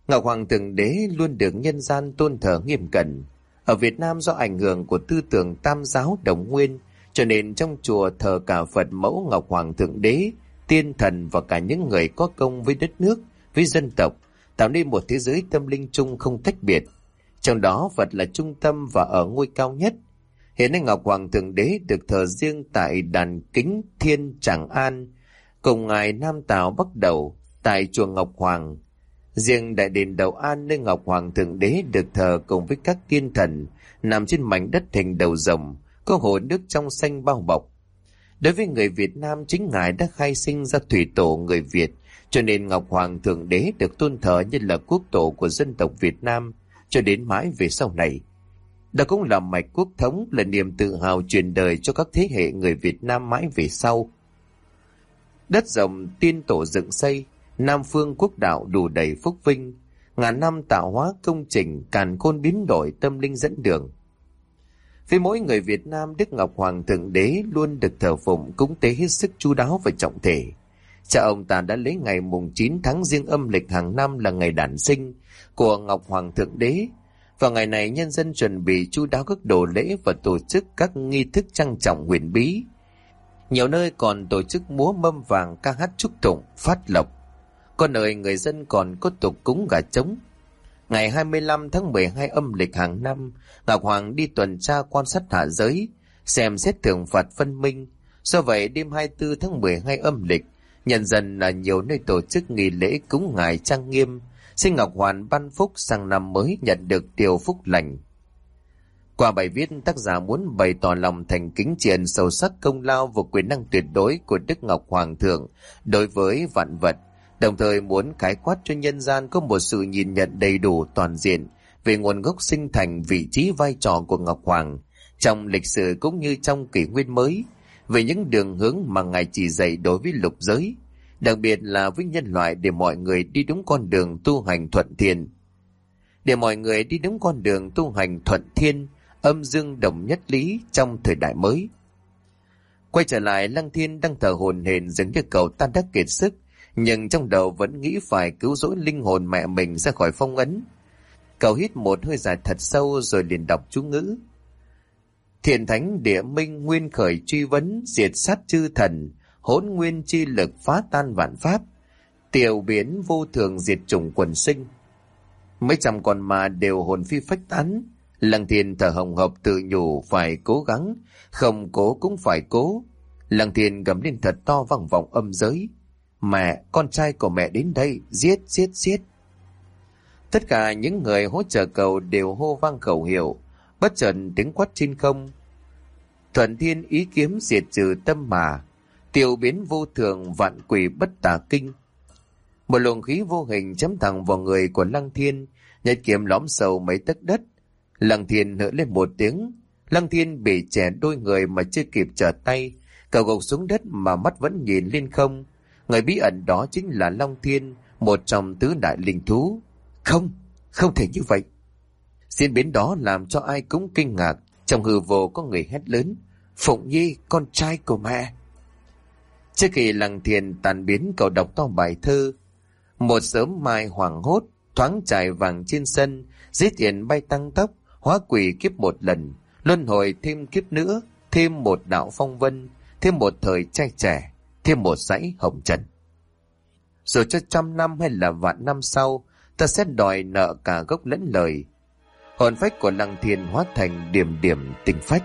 Ngọc Hoàng Thượng Đế luôn được nhân gian tôn thờ nghiêm cẩn. Ở Việt Nam do ảnh hưởng của tư tưởng tam giáo đồng nguyên, cho nên trong chùa thờ cả Phật mẫu Ngọc Hoàng Thượng Đế tiên thần và cả những người có công với đất nước, với dân tộc, tạo nên một thế giới tâm linh chung không tách biệt. Trong đó Phật là trung tâm và ở ngôi cao nhất. Hiện nay Ngọc Hoàng Thượng Đế được thờ riêng tại đàn kính Thiên Tràng An, cùng Ngài Nam Tào bắt đầu tại chùa Ngọc Hoàng. Riêng đại đền Đầu An nơi Ngọc Hoàng Thượng Đế được thờ cùng với các tiên thần nằm trên mảnh đất hình đầu rồng, có hồ nước trong xanh bao bọc. Đối với người Việt Nam, chính Ngài đã khai sinh ra thủy tổ người Việt, cho nên Ngọc Hoàng Thượng Đế được tôn thờ như là quốc tổ của dân tộc Việt Nam cho đến mãi về sau này. Đó cũng là mạch quốc thống, là niềm tự hào truyền đời cho các thế hệ người Việt Nam mãi về sau. Đất rộng tiên tổ dựng xây, Nam phương quốc đạo đủ đầy phúc vinh, ngàn năm tạo hóa công trình, càn khôn biến đổi tâm linh dẫn đường. Với mỗi người Việt Nam, Đức Ngọc Hoàng Thượng Đế luôn được thờ phụng cúng tế hết sức chu đáo và trọng thể. Cha ông ta đã lấy ngày mùng 9 tháng riêng âm lịch hàng năm là ngày đản sinh của Ngọc Hoàng Thượng Đế. Vào ngày này, nhân dân chuẩn bị chu đáo các đồ lễ và tổ chức các nghi thức trang trọng huyền bí. Nhiều nơi còn tổ chức múa mâm vàng ca hát chúc tụng, phát lộc. Có nơi người dân còn có tục cúng gà trống, Ngày 25 tháng 12 âm lịch hàng năm, Ngọc Hoàng đi tuần tra quan sát hạ giới, xem xét thưởng phạt phân minh. Do vậy, đêm 24 tháng 12 âm lịch, nhân dân là nhiều nơi tổ chức nghi lễ cúng ngài trang nghiêm, xin Ngọc Hoàng ban phúc sang năm mới nhận được điều phúc lành. Qua bài viết, tác giả muốn bày tỏ lòng thành kính triền sâu sắc công lao và quyền năng tuyệt đối của Đức Ngọc Hoàng thượng đối với vạn vật, đồng thời muốn khái quát cho nhân gian có một sự nhìn nhận đầy đủ toàn diện về nguồn gốc sinh thành vị trí vai trò của Ngọc Hoàng trong lịch sử cũng như trong kỷ nguyên mới, về những đường hướng mà Ngài chỉ dạy đối với lục giới, đặc biệt là với nhân loại để mọi người đi đúng con đường tu hành thuận thiên. Để mọi người đi đúng con đường tu hành thuận thiên, âm dương đồng nhất lý trong thời đại mới. Quay trở lại Lăng Thiên đang thờ hồn hền dường như cậu tan đắc kiệt sức, nhưng trong đầu vẫn nghĩ phải cứu rỗi linh hồn mẹ mình ra khỏi phong ấn. Cậu hít một hơi dài thật sâu rồi liền đọc chú ngữ. Thiền thánh địa minh nguyên khởi truy vấn, diệt sát chư thần, hỗn nguyên chi lực phá tan vạn pháp, tiểu biến vô thường diệt chủng quần sinh. Mấy trăm con ma đều hồn phi phách tán, Lăng thiên thở hồng hộc tự nhủ phải cố gắng, không cố cũng phải cố. Lăng thiên gầm lên thật to vang vọng âm giới. Mẹ, con trai của mẹ đến đây, giết, giết, giết. Tất cả những người hỗ trợ cầu đều hô vang khẩu hiệu, bất chợt tiếng quát trên không. Thuận thiên ý kiếm diệt trừ tâm mà, tiêu biến vô thường vạn quỷ bất tà kinh. Một luồng khí vô hình chấm thẳng vào người của Lăng Thiên, nhật kiếm lõm sầu mấy tấc đất. Lăng Thiên hỡ lên một tiếng, Lăng Thiên bị trẻ đôi người mà chưa kịp trở tay, cầu gục xuống đất mà mắt vẫn nhìn lên không. Người bí ẩn đó chính là Long Thiên, một trong tứ đại linh thú. Không, không thể như vậy. Diễn biến đó làm cho ai cũng kinh ngạc, trong hư vô có người hét lớn. Phụng Nhi, con trai của mẹ. Trước khi Lăng thiền tàn biến cậu đọc to bài thơ, một sớm mai hoàng hốt, thoáng trải vàng trên sân, giết tiền bay tăng tốc, hóa quỷ kiếp một lần, luân hồi thêm kiếp nữa, thêm một đạo phong vân, thêm một thời trai trẻ, thêm một dãy hồng trần. Rồi cho trăm năm hay là vạn năm sau, ta sẽ đòi nợ cả gốc lẫn lời. Hồn phách của lăng thiền hóa thành điểm điểm tình phách.